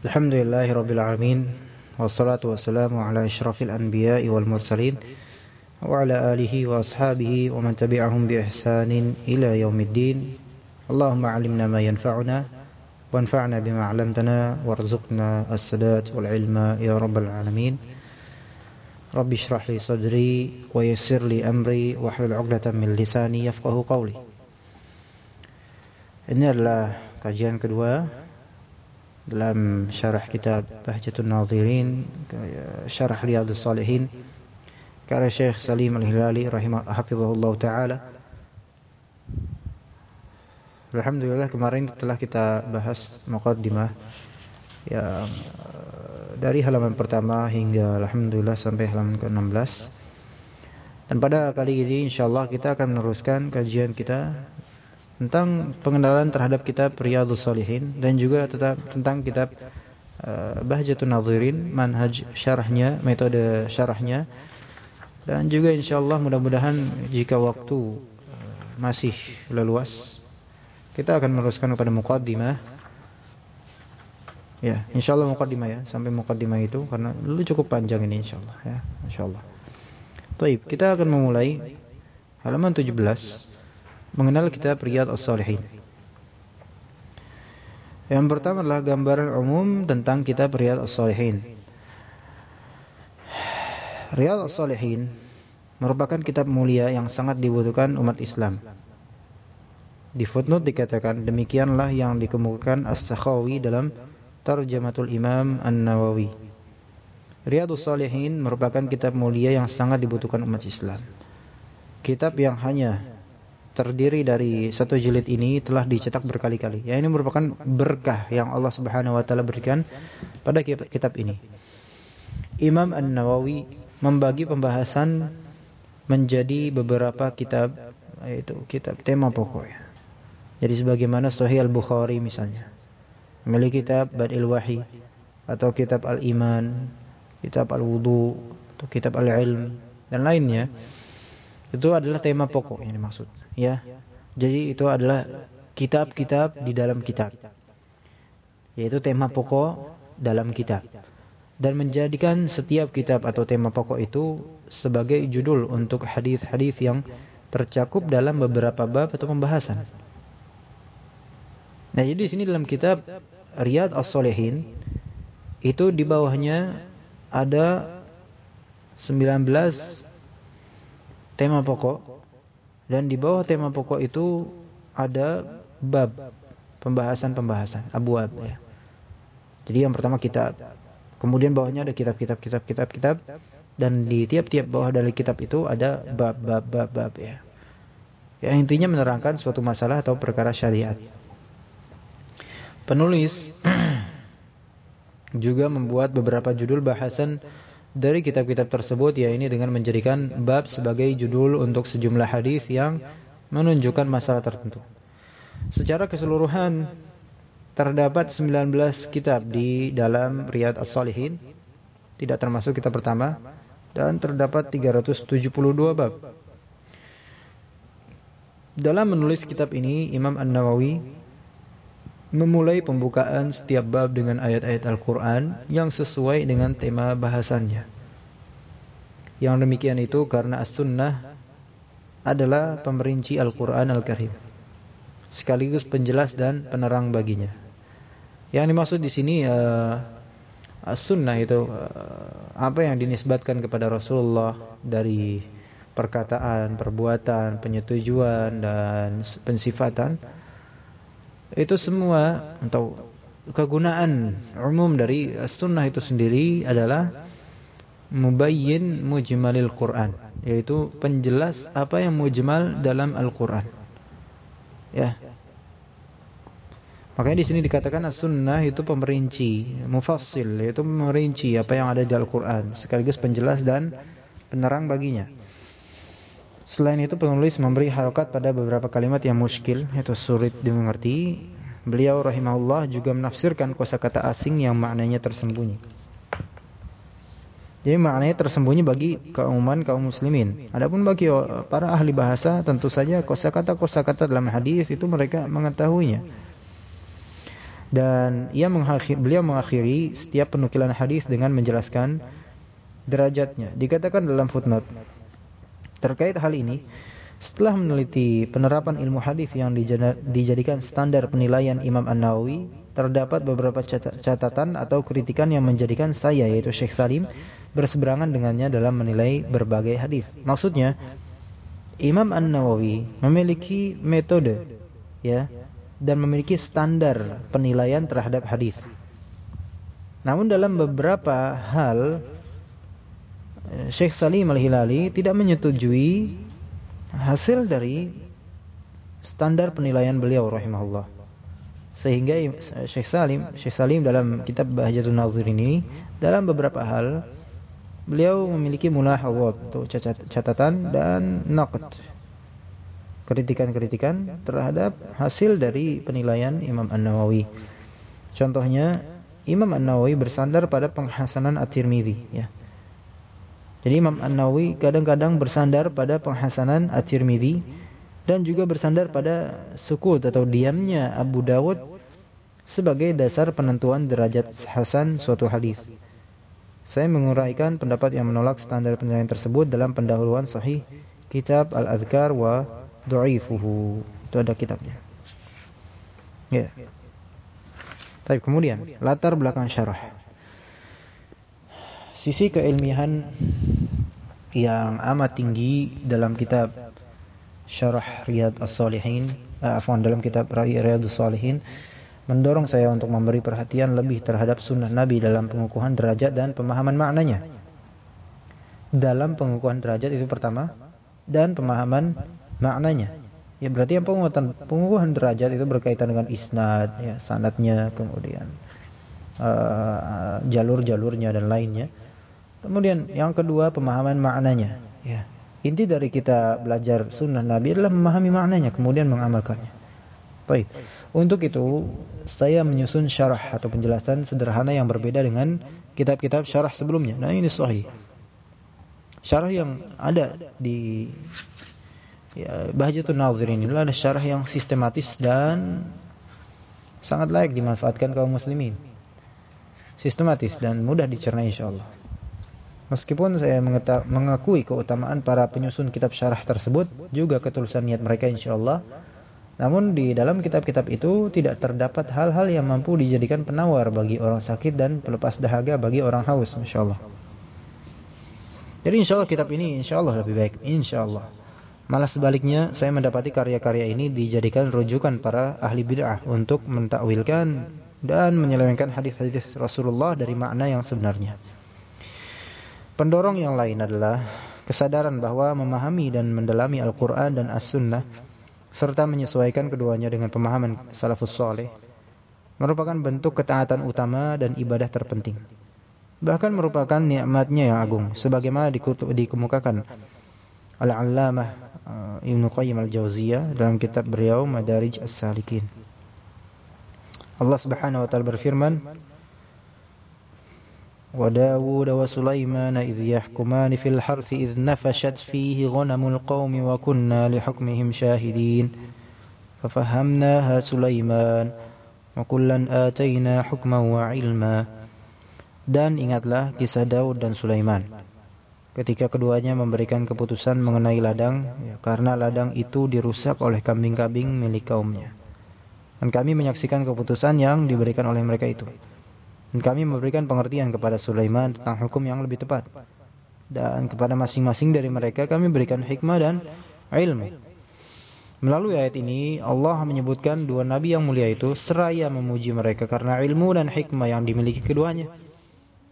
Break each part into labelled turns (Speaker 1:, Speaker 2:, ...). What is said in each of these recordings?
Speaker 1: الحمد لله رب العالمين والصلاة والسلام على أشرف الأنبياء والمرسلين وعلى آله وأصحابه ومن تبعهم بإحسان إلى يوم الدين اللهم علمنا ما ينفعنا وانفعنا بما علمتنا وارزقنا السداد والعلم يا رب العالمين رب اشرح لي صدري ويسر لي أمري واحلل عقدة من لساني يفقه قولي Ini adalah kajian kedua dalam syarah kitab Bahjatun Nazirin syarah Riyadhus Salihin karya Syekh Salim Al-Hilali rahimahullah taala. Alhamdulillah kemarin telah kita bahas muqaddimah ya dari halaman pertama hingga alhamdulillah sampai halaman ke-16 dan pada kali ini insyaallah kita akan meneruskan kajian kita tentang pengenalan terhadap kitab Riyadhus Salihin dan juga tetap tentang kitab uh, Bahjatun Nazirin, manhaj syarahnya, metode syarahnya. Dan juga insyaallah mudah-mudahan jika waktu uh, masih leluas kita akan meneruskan kepada muqaddimah. Ya, insyaallah muqaddimah ya, sampai muqaddimah itu karena dulu cukup panjang ini insyaallah ya, insyaallah. Baik, kita akan memulai halaman 17 mengenal kitab Riyad As-Salihin. Yang pertama adalah gambaran umum tentang kitab Riyad As-Salihin. Riyad As-Salihin merupakan kitab mulia yang sangat dibutuhkan umat Islam. Di footnote dikatakan demikianlah yang dikemukakan As-Sakhawi dalam Tarjamatul Imam An-Nawawi. Riyadus Salihin merupakan kitab mulia yang sangat dibutuhkan umat Islam. Kitab yang hanya terdiri dari satu jilid ini telah dicetak berkali-kali. Ya ini merupakan berkah yang Allah Subhanahu wa taala berikan pada kitab ini. Imam An-Nawawi membagi pembahasan menjadi beberapa kitab yaitu kitab tema pokok. Jadi sebagaimana Sahih Al-Bukhari misalnya. Memiliki kitab Badil Wahyi atau kitab Al-Iman, kitab Al-Wudu, atau kitab Al-Ilm dan lainnya. Itu adalah tema pokok yang dimaksud, ya. Jadi itu adalah kitab-kitab di dalam kitab. Yaitu tema pokok dalam kitab. Dan menjadikan setiap kitab atau tema pokok itu sebagai judul untuk hadis-hadis yang tercakup dalam beberapa bab atau pembahasan. Nah, jadi di sini dalam kitab Riyad As-Salihin itu di bawahnya ada 19 tema pokok dan di bawah tema pokok itu ada bab pembahasan-pembahasan abwab ya. Jadi yang pertama kitab. Kemudian bawahnya ada kitab-kitab kitab-kitab kitab dan di tiap-tiap bawah dari kitab itu ada bab-bab bab-bab ya. Yang intinya menerangkan suatu masalah atau perkara syariat. Penulis juga membuat beberapa judul bahasan dari kitab-kitab tersebut ya ini dengan menjadikan bab sebagai judul untuk sejumlah hadis yang menunjukkan masalah tertentu. Secara keseluruhan terdapat 19 kitab di dalam Riyad As-Salihin tidak termasuk kitab pertama dan terdapat 372 bab. Dalam menulis kitab ini Imam An-Nawawi memulai pembukaan setiap bab dengan ayat-ayat Al-Quran yang sesuai dengan tema bahasannya. Yang demikian itu karena As-Sunnah adalah pemerinci Al-Quran Al-Karim, sekaligus penjelas dan penerang baginya. Yang dimaksud di sini uh, As-Sunnah itu uh, apa yang dinisbatkan kepada Rasulullah dari perkataan, perbuatan, penyetujuan dan pensifatan itu semua atau kegunaan umum dari sunnah itu sendiri adalah mubayyin mujmalil Quran yaitu penjelas apa yang mujmal dalam Al-Qur'an. Ya. Makanya di sini dikatakan as-sunnah itu pemerinci, mufassil yaitu merinci apa yang ada di Al-Qur'an sekaligus penjelas dan penerang baginya. Selain itu penulis memberi harokat pada beberapa kalimat yang muskil yaitu sulit dimengerti. Beliau rahimahullah juga menafsirkan kosakata asing yang maknanya tersembunyi. Jadi maknanya tersembunyi bagi keumuman kaum muslimin. Adapun bagi para ahli bahasa tentu saja kosakata-kosakata dalam hadis itu mereka mengetahuinya. Dan ia mengakhir, beliau mengakhiri setiap penukilan hadis dengan menjelaskan derajatnya. Dikatakan dalam footnote terkait hal ini, setelah meneliti penerapan ilmu hadis yang dijadikan standar penilaian Imam An-Nawawi, terdapat beberapa catatan atau kritikan yang menjadikan saya yaitu Syekh Salim berseberangan dengannya dalam menilai berbagai hadis. Maksudnya, Imam An-Nawawi memiliki metode ya dan memiliki standar penilaian terhadap hadis. Namun dalam beberapa hal Syekh Salim Al-Hilali tidak menyetujui hasil dari standar penilaian beliau rahimahullah. Sehingga Syekh Salim, Syekh Salim dalam kitab Bahjatul Nazir ini dalam beberapa hal beliau memiliki mulahawat atau catatan dan naqd kritikan-kritikan terhadap hasil dari penilaian Imam An-Nawawi. Contohnya, Imam An-Nawawi bersandar pada penghasanan At-Tirmidzi ya. Jadi Imam An-Nawawi kadang-kadang bersandar pada penghasanan At-Tirmidzi dan juga bersandar pada sukut atau diamnya Abu Dawud sebagai dasar penentuan derajat hasan suatu hadis. Saya menguraikan pendapat yang menolak standar penilaian tersebut dalam pendahuluan sahih kitab Al-Adhkar wa dha'ifuhu. Itu ada kitabnya. Ya. Tapi kemudian latar belakang syarah. Sisi keilmiahan yang amat tinggi dalam kitab Syarah Riyad As-Salihin, eh, afwan dalam kitab Riyad As-Salihin mendorong saya untuk memberi perhatian lebih terhadap sunnah Nabi dalam pengukuhan derajat dan pemahaman maknanya. Dalam pengukuhan derajat itu pertama dan pemahaman maknanya. Ya berarti yang penguatan pengukuhan derajat itu berkaitan dengan isnad, ya sanatnya, kemudian uh, jalur-jalurnya dan lainnya. Kemudian yang kedua pemahaman maknanya. Ya. Inti dari kita belajar sunnah Nabi adalah memahami maknanya, kemudian mengamalkannya. Baik. Untuk itu, saya menyusun syarah atau penjelasan sederhana yang berbeda dengan kitab-kitab syarah sebelumnya. Nah, ini sahih. Syarah yang ada di Ya, Bahjatul Nazirin inilah ada syarah yang sistematis dan sangat layak dimanfaatkan kaum muslimin. Sistematis dan mudah dicerna insyaallah. Meskipun saya mengakui keutamaan para penyusun kitab syarah tersebut, juga ketulusan niat mereka insyaallah. Namun di dalam kitab-kitab itu tidak terdapat hal-hal yang mampu dijadikan penawar bagi orang sakit dan pelepas dahaga bagi orang haus, insyaallah. Jadi insyaallah kitab ini insyaallah lebih baik, insyaallah. Malah sebaliknya, saya mendapati karya-karya ini dijadikan rujukan para ahli bid'ah untuk mentakwilkan dan menyelewengkan hadis-hadis Rasulullah dari makna yang sebenarnya. Pendorong yang lain adalah kesadaran bahwa memahami dan mendalami Al-Quran dan As-Sunnah serta menyesuaikan keduanya dengan pemahaman salafus soleh merupakan bentuk ketaatan utama dan ibadah terpenting. Bahkan merupakan nikmatnya yang agung sebagaimana dikemukakan Al-Allamah uh, Ibnu Qayyim Al-Jauziyah dalam kitab beliau Madarij As-Salikin. Allah Subhanahu wa taala berfirman Wa Dawud wa Sulaiman id yahkumani fil harth id nafashat fihi ghanamul qaumi wa kunna li hukmihim shahidin. Fafahamnaha Sulaiman wa kullan atayna hukman wa ilma. Dan ingatlah kisah Daud dan Sulaiman. Ketika keduanya memberikan keputusan mengenai ladang ya, karena ladang itu dirusak oleh kambing-kambing milik kaumnya. Dan kami menyaksikan keputusan yang diberikan oleh mereka itu. Dan kami memberikan pengertian kepada Sulaiman tentang hukum yang lebih tepat. Dan kepada masing-masing dari mereka kami berikan hikmah dan ilmu. Melalui ayat ini Allah menyebutkan dua nabi yang mulia itu seraya memuji mereka karena ilmu dan hikmah yang dimiliki keduanya.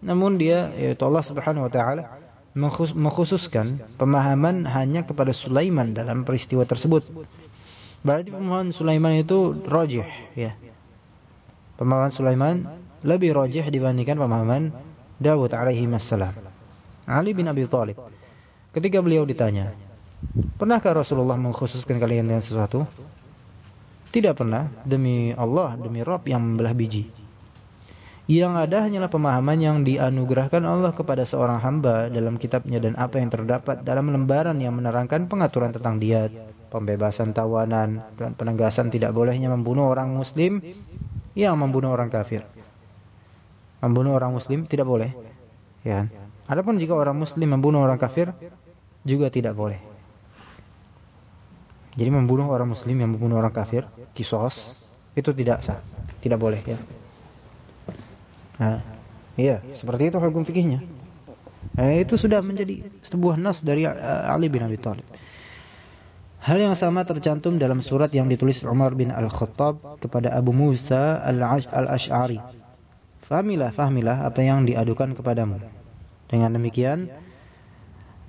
Speaker 1: Namun dia yaitu Allah Subhanahu wa taala mengkhususkan pemahaman hanya kepada Sulaiman dalam peristiwa tersebut. Berarti pemahaman Sulaiman itu rojih, ya. Pemahaman Sulaiman lebih rojih dibandingkan pemahaman Dawud alaihi wassalam. Ali bin Abi Thalib ketika beliau ditanya, "Pernahkah Rasulullah mengkhususkan kalian dengan sesuatu?" Tidak pernah, demi Allah, demi Rabb yang membelah biji. Yang ada hanyalah pemahaman yang dianugerahkan Allah kepada seorang hamba dalam kitabnya dan apa yang terdapat dalam lembaran yang menerangkan pengaturan tentang diat, pembebasan tawanan, dan penegasan tidak bolehnya membunuh orang muslim yang membunuh orang kafir. Membunuh orang muslim tidak boleh. Ya. Adapun jika orang muslim membunuh orang kafir juga tidak boleh. Jadi membunuh orang muslim yang membunuh orang kafir, kisos, itu tidak sah, tidak boleh ya. Nah, iya, seperti itu hukum fikihnya. Nah, itu sudah menjadi sebuah nas dari uh, Ali bin Abi Thalib. Hal yang sama tercantum dalam surat yang ditulis Umar bin Al-Khattab kepada Abu Musa Al-Ash'ari. Fahamilah, fahamilah apa yang diadukan kepadamu. Dengan demikian,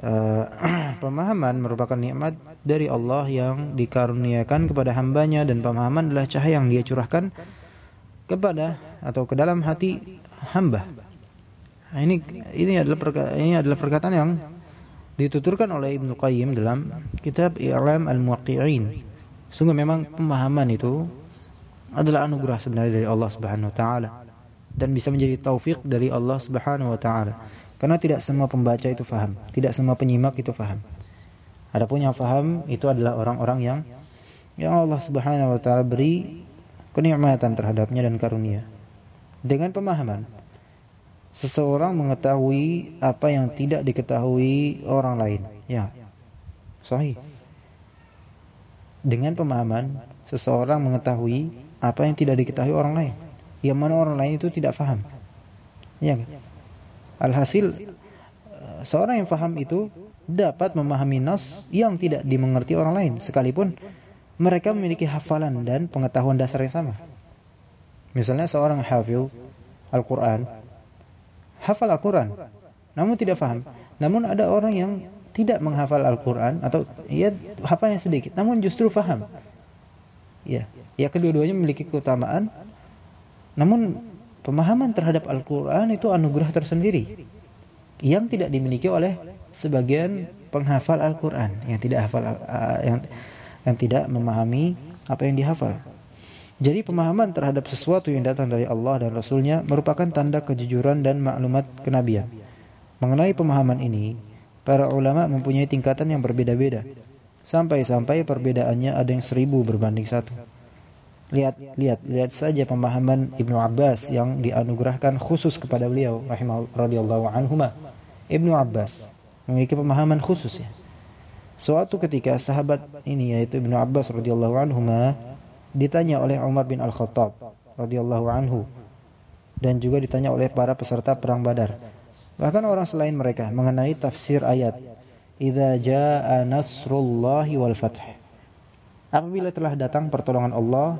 Speaker 1: uh, pemahaman merupakan nikmat dari Allah yang dikaruniakan kepada hambanya dan pemahaman adalah cahaya yang dia curahkan kepada atau ke dalam hati hamba. Nah, ini ini adalah ini adalah perkataan yang dituturkan oleh Ibnu Qayyim dalam kitab I'lam al-Muwaqqi'in. Sungguh memang pemahaman itu adalah anugerah sebenarnya dari Allah Subhanahu wa taala dan bisa menjadi taufik dari Allah Subhanahu wa taala. Karena tidak semua pembaca itu faham, tidak semua penyimak itu faham. Adapun yang faham itu adalah orang-orang yang yang Allah Subhanahu wa taala beri kenikmatan terhadapnya dan karunia. Dengan pemahaman seseorang mengetahui apa yang tidak diketahui orang lain. Ya. Sahih. Dengan pemahaman seseorang mengetahui apa yang tidak diketahui orang lain. Yang mana orang lain itu tidak faham. Ya? Alhasil seorang yang faham itu dapat memahami nas yang tidak dimengerti orang lain sekalipun mereka memiliki hafalan dan pengetahuan dasar yang sama. Misalnya seorang hafil Al-Qur'an hafal Al-Quran, namun tidak faham. Namun ada orang yang tidak menghafal Al-Quran atau ya hafalnya sedikit, namun justru faham. Ya, ya kedua-duanya memiliki keutamaan. Namun pemahaman terhadap Al-Quran itu anugerah tersendiri yang tidak dimiliki oleh sebagian penghafal Al-Quran yang tidak hafal yang yang tidak memahami apa yang dihafal. Jadi pemahaman terhadap sesuatu yang datang dari Allah dan Rasulnya merupakan tanda kejujuran dan maklumat kenabian. Mengenai pemahaman ini, para ulama mempunyai tingkatan yang berbeda-beda. Sampai-sampai perbedaannya ada yang seribu berbanding satu. Lihat, lihat, lihat saja pemahaman Ibnu Abbas yang dianugerahkan khusus kepada beliau, radhiyallahu anhuma. Ibnu Abbas memiliki pemahaman khusus ya. Suatu ketika sahabat ini yaitu Ibnu Abbas radhiyallahu anhuma ditanya oleh Umar bin Al-Khattab radhiyallahu anhu dan juga ditanya oleh para peserta perang Badar. Bahkan orang selain mereka mengenai tafsir ayat Idza jaa nasrullahi wal fath. Apabila telah datang pertolongan Allah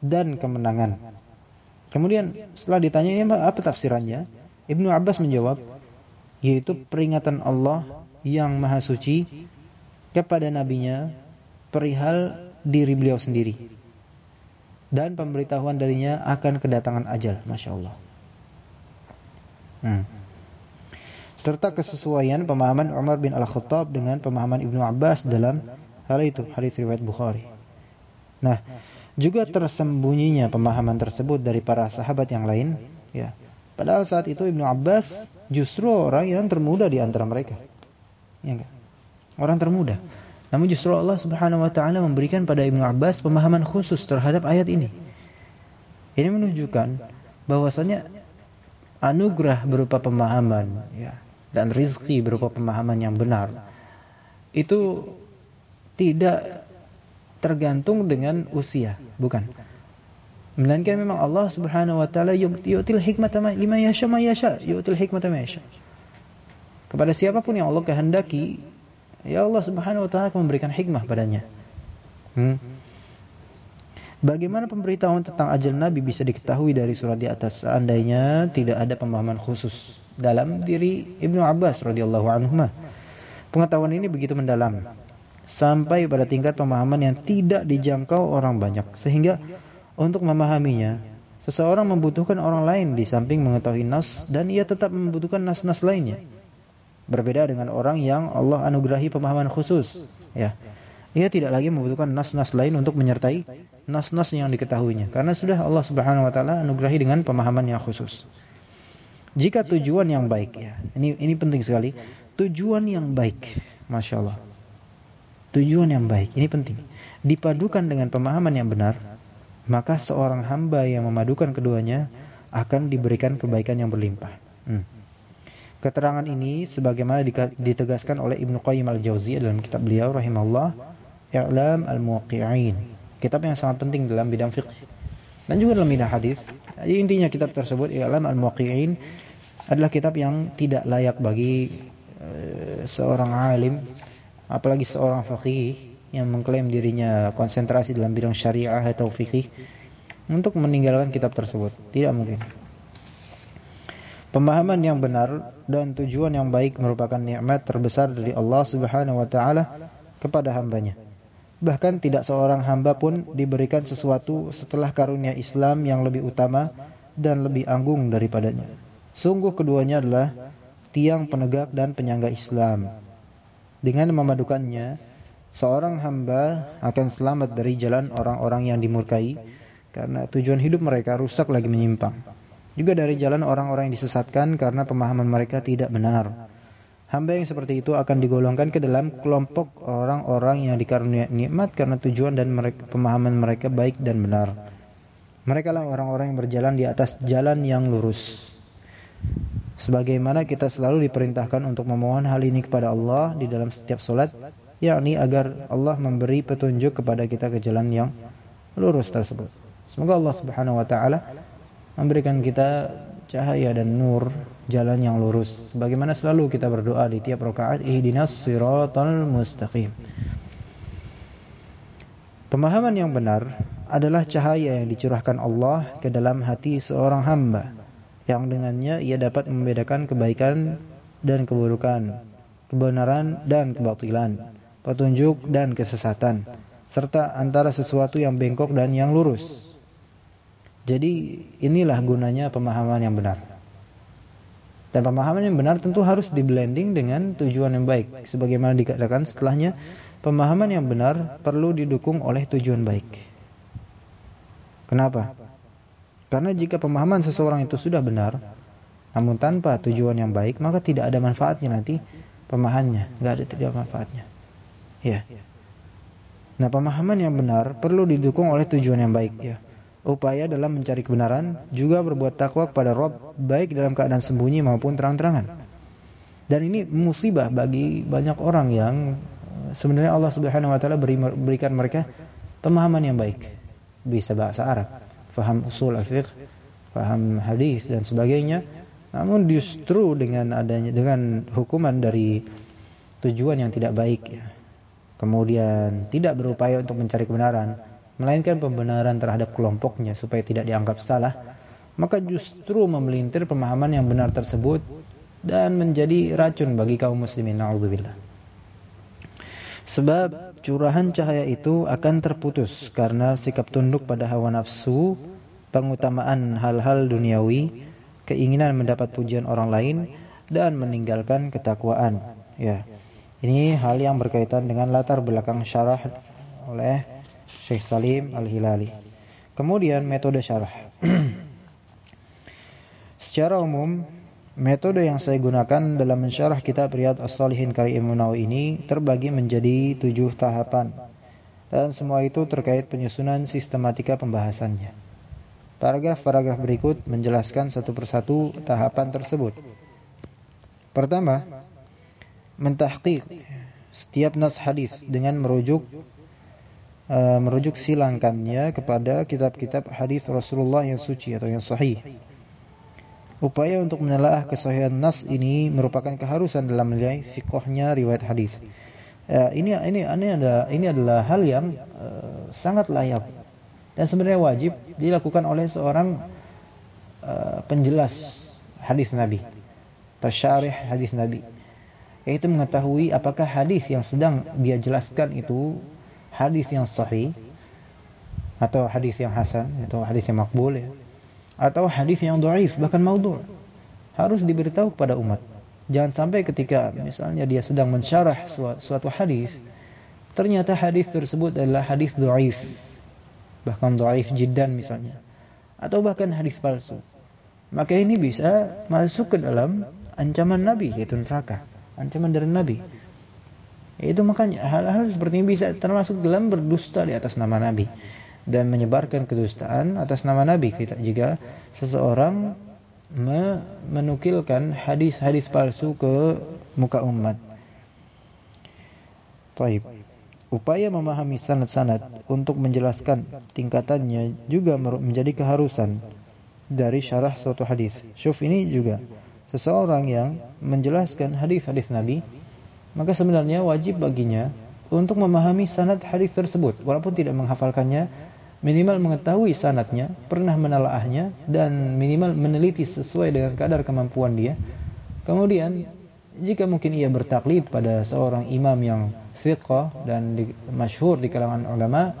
Speaker 1: dan kemenangan. Kemudian setelah ditanya apa tafsirannya? Ibnu Abbas menjawab yaitu peringatan Allah yang maha suci kepada nabinya perihal diri beliau sendiri dan pemberitahuan darinya akan kedatangan ajal. Masya Allah. Hmm. Serta kesesuaian pemahaman Umar bin Al-Khattab dengan pemahaman Ibnu Abbas dalam hal itu, hadis riwayat Bukhari. Nah, juga tersembunyinya pemahaman tersebut dari para sahabat yang lain, ya. Padahal saat itu Ibnu Abbas justru orang yang termuda di antara mereka. Ya enggak? Orang termuda. Namun justru Allah Subhanahu wa taala memberikan pada Ibnu Abbas pemahaman khusus terhadap ayat ini. Ini menunjukkan bahwasanya anugerah berupa pemahaman ya dan rizki berupa pemahaman yang benar itu tidak tergantung dengan usia, bukan. Melainkan memang Allah Subhanahu wa taala yu'til hikmata lima yasha ma yasha, yu'til hikmata ma yasha. Kepada siapa pun yang Allah kehendaki ya Allah Subhanahu wa taala memberikan hikmah padanya. Hmm. Bagaimana pemberitahuan tentang ajal Nabi bisa diketahui dari surat di atas seandainya tidak ada pemahaman khusus dalam diri Ibnu Abbas radhiyallahu anhu. Pengetahuan ini begitu mendalam sampai pada tingkat pemahaman yang tidak dijangkau orang banyak sehingga untuk memahaminya seseorang membutuhkan orang lain di samping mengetahui nas dan ia tetap membutuhkan nas-nas lainnya. Berbeda dengan orang yang Allah anugerahi pemahaman khusus, ya. Ia tidak lagi membutuhkan nas-nas lain untuk menyertai nas-nas yang diketahuinya karena sudah Allah Subhanahu wa taala anugerahi dengan pemahaman yang khusus. Jika tujuan yang baik ya. Ini ini penting sekali. Tujuan yang baik. Masya Allah. Tujuan yang baik. Ini penting. Dipadukan dengan pemahaman yang benar. maka seorang hamba yang memadukan keduanya akan diberikan kebaikan yang berlimpah. Hmm. Keterangan ini sebagaimana ditegaskan oleh Ibnu Qayyim al-Jauziyah dalam kitab beliau rahimahullah I'lam al-Muwaqqi'in. Kitab yang sangat penting dalam bidang fiqh dan juga dalam bidang hadis. Intinya kitab tersebut I'lam al-Muwaqqi'in adalah kitab yang tidak layak bagi uh, seorang alim apalagi seorang faqih yang mengklaim dirinya konsentrasi dalam bidang syariah atau fikih untuk meninggalkan kitab tersebut. Tidak mungkin. Pemahaman yang benar dan tujuan yang baik merupakan nikmat terbesar dari Allah Subhanahu wa taala kepada hambanya. Bahkan tidak seorang hamba pun diberikan sesuatu setelah karunia Islam yang lebih utama dan lebih agung daripadanya. Sungguh keduanya adalah tiang penegak dan penyangga Islam. Dengan memadukannya, seorang hamba akan selamat dari jalan orang-orang yang dimurkai karena tujuan hidup mereka rusak lagi menyimpang. Juga dari jalan orang-orang yang disesatkan karena pemahaman mereka tidak benar. Hamba yang seperti itu akan digolongkan ke dalam kelompok orang-orang yang dikaruniai nikmat karena tujuan dan mereka, pemahaman mereka baik dan benar. Mereka lah orang-orang yang berjalan di atas jalan yang lurus. Sebagaimana kita selalu diperintahkan untuk memohon hal ini kepada Allah di dalam setiap solat, yakni agar Allah memberi petunjuk kepada kita ke jalan yang lurus tersebut. Semoga Allah Subhanahu wa taala memberikan kita cahaya dan nur jalan yang lurus bagaimana selalu kita berdoa di tiap rakaat ihdinas siratal mustaqim Pemahaman yang benar adalah cahaya yang dicurahkan Allah ke dalam hati seorang hamba yang dengannya ia dapat membedakan kebaikan dan keburukan, kebenaran dan kebatilan, petunjuk dan kesesatan, serta antara sesuatu yang bengkok dan yang lurus. Jadi inilah gunanya pemahaman yang benar. Dan pemahaman yang benar tentu harus diblending dengan tujuan yang baik. Sebagaimana dikatakan setelahnya, pemahaman yang benar perlu didukung oleh tujuan baik. Kenapa? Karena jika pemahaman seseorang itu sudah benar, namun tanpa tujuan yang baik, maka tidak ada manfaatnya nanti pemahamannya, nggak ada tidak manfaatnya. Ya. Nah, pemahaman yang benar perlu didukung oleh tujuan yang baik, ya upaya dalam mencari kebenaran, juga berbuat takwa kepada Rob baik dalam keadaan sembunyi maupun terang-terangan. Dan ini musibah bagi banyak orang yang eh, sebenarnya Allah Subhanahu wa taala berikan mereka pemahaman yang baik. Bisa bahasa Arab, faham usul al-fiqh, faham hadis dan sebagainya. Namun justru dengan adanya dengan hukuman dari tujuan yang tidak baik ya. Kemudian tidak berupaya untuk mencari kebenaran, melainkan pembenaran terhadap kelompoknya supaya tidak dianggap salah, maka justru memelintir pemahaman yang benar tersebut dan menjadi racun bagi kaum muslimin naudzubillah. Sebab curahan cahaya itu akan terputus karena sikap tunduk pada hawa nafsu, pengutamaan hal-hal duniawi, keinginan mendapat pujian orang lain dan meninggalkan ketakwaan. Ya. Ini hal yang berkaitan dengan latar belakang syarah oleh Syekh Salim Al-Hilali. Kemudian metode syarah. Secara umum, metode yang saya gunakan dalam mensyarah kitab Riyad As-Salihin karya Imam Nawawi ini terbagi menjadi tujuh tahapan. Dan semua itu terkait penyusunan sistematika pembahasannya. Paragraf-paragraf berikut menjelaskan satu persatu tahapan tersebut. Pertama, mentahqiq setiap nas hadis dengan merujuk uh, merujuk silangkannya kepada kitab-kitab hadis Rasulullah yang suci atau yang sahih. Upaya untuk menelaah kesahihan nas ini merupakan keharusan dalam menilai fiqhnya riwayat hadis. Uh, ini ini ini adalah ini adalah hal yang uh, sangat layak dan sebenarnya wajib dilakukan oleh seorang uh, penjelas hadis Nabi, tasyarih hadis Nabi, yaitu mengetahui apakah hadis yang sedang dia jelaskan itu hadis yang sahih atau hadis yang hasan atau hadis yang makbul ya atau hadis yang dhaif bahkan maudhu harus diberitahu kepada umat. Jangan sampai ketika misalnya dia sedang mensyarah suatu hadis ternyata hadis tersebut adalah hadis dhaif bahkan dhaif jiddan misalnya atau bahkan hadis palsu. Maka ini bisa masuk ke dalam ancaman nabi yaitu neraka ancaman dari nabi itu makanya hal-hal seperti ini bisa termasuk dalam berdusta di atas nama Nabi. dan menyebarkan kedustaan atas nama Nabi kita jika seseorang menukilkan hadis-hadis palsu ke muka umat. Taib. Upaya memahami sanad-sanad untuk menjelaskan tingkatannya juga menjadi keharusan dari syarah suatu hadis. Syuf ini juga seseorang yang menjelaskan hadis-hadis Nabi, maka sebenarnya wajib baginya untuk memahami sanad hadis tersebut walaupun tidak menghafalkannya minimal mengetahui sanatnya, pernah menelaahnya dan minimal meneliti sesuai dengan kadar kemampuan dia. Kemudian jika mungkin ia bertaklid pada seorang imam yang thiqah dan di, masyhur di kalangan ulama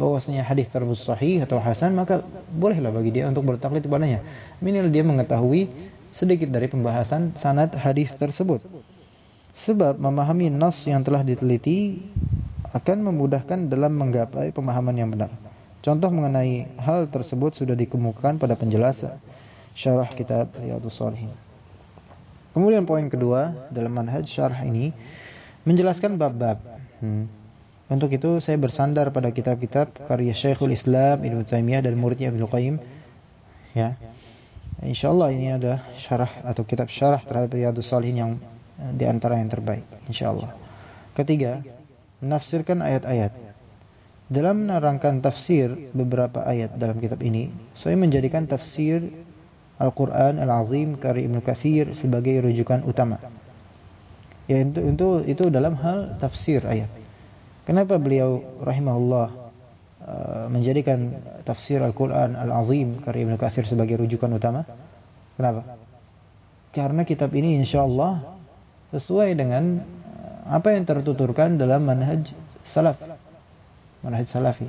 Speaker 1: bahwasanya hadis tersebut sahih atau hasan maka bolehlah bagi dia untuk bertaklid kepadanya. Minimal dia mengetahui sedikit dari pembahasan sanad hadis tersebut. Sebab memahami nas yang telah diteliti akan memudahkan dalam menggapai pemahaman yang benar. Contoh mengenai hal tersebut sudah dikemukakan pada penjelasan syarah kitab Riyadhus Shalihin. Kemudian poin kedua dalam manhaj syarah ini menjelaskan bab-bab. Hmm. Untuk itu saya bersandar pada kitab-kitab karya Syekhul Islam Ibnu Taimiyah dan muridnya Ibnu Qayyim. Ya. Insyaallah ini ada syarah atau kitab syarah terhadap Riyadhus Shalihin yang di antara yang terbaik insyaallah. Ketiga, menafsirkan ayat-ayat. Dalam menerangkan tafsir beberapa ayat dalam kitab ini, saya menjadikan tafsir Al-Quran Al-Azim karya Ibn Kathir sebagai rujukan utama. Ya itu, itu, dalam hal tafsir ayat. Kenapa beliau rahimahullah uh, menjadikan tafsir Al-Quran Al-Azim karya Ibn Kathir sebagai rujukan utama? Kenapa? Karena kitab ini insya Allah sesuai dengan uh, apa yang tertuturkan dalam manhaj salaf. Manhaj salafi.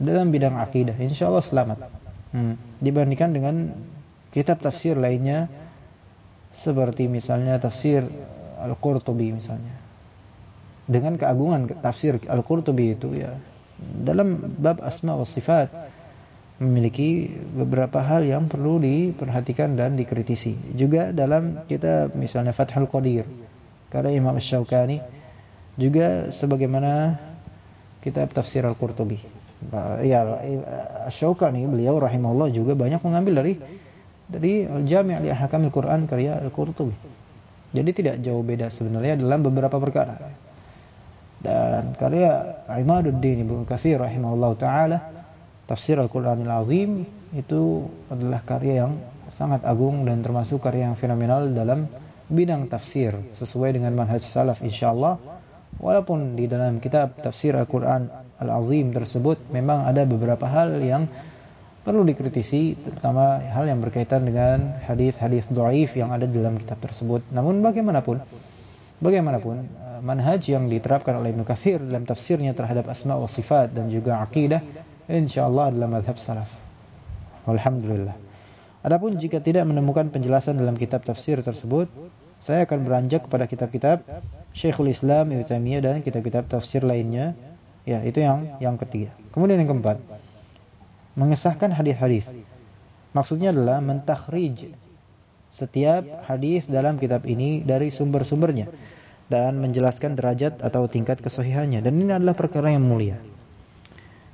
Speaker 1: Dalam bidang akidah. Insyaallah selamat. Hmm. dibandingkan dengan kitab tafsir lainnya seperti misalnya tafsir Al-Qurtubi misalnya. Dengan keagungan tafsir Al-Qurtubi itu ya dalam bab asma wa sifat memiliki beberapa hal yang perlu diperhatikan dan dikritisi. Juga dalam kitab misalnya Fathul Qadir karya Imam Syaukani juga sebagaimana kitab tafsir Al-Qurtubi. Ya, Syaukani beliau rahimahullah juga banyak mengambil dari dari Al-Jami' li Ahkamil Quran karya Al-Qurtubi. Jadi tidak jauh beda sebenarnya dalam beberapa perkara. Dan karya Imaduddin Ibnu Katsir rahimahullah taala tafsir Al-Qur'anil Azim itu adalah karya yang sangat agung dan termasuk karya yang fenomenal dalam bidang tafsir sesuai dengan manhaj salaf insyaallah Walaupun di dalam kitab tafsir Al-Quran Al-Azim tersebut memang ada beberapa hal yang perlu dikritisi, terutama hal yang berkaitan dengan hadis-hadis dhaif yang ada dalam kitab tersebut. Namun bagaimanapun, bagaimanapun eh, manhaj yang diterapkan oleh Ibnu Katsir dalam tafsirnya terhadap asma wa sifat dan juga akidah insyaallah adalah madhab salaf. Alhamdulillah. Adapun jika tidak menemukan penjelasan dalam kitab tafsir tersebut, saya akan beranjak kepada kitab-kitab Syekhul Islam Ibnu Taimiyah dan kitab-kitab tafsir lainnya. Ya, itu yang yang ketiga. Kemudian yang keempat, mengesahkan hadis-hadis. Maksudnya adalah mentakhrij setiap hadis dalam kitab ini dari sumber-sumbernya dan menjelaskan derajat atau tingkat kesahihannya dan ini adalah perkara yang mulia.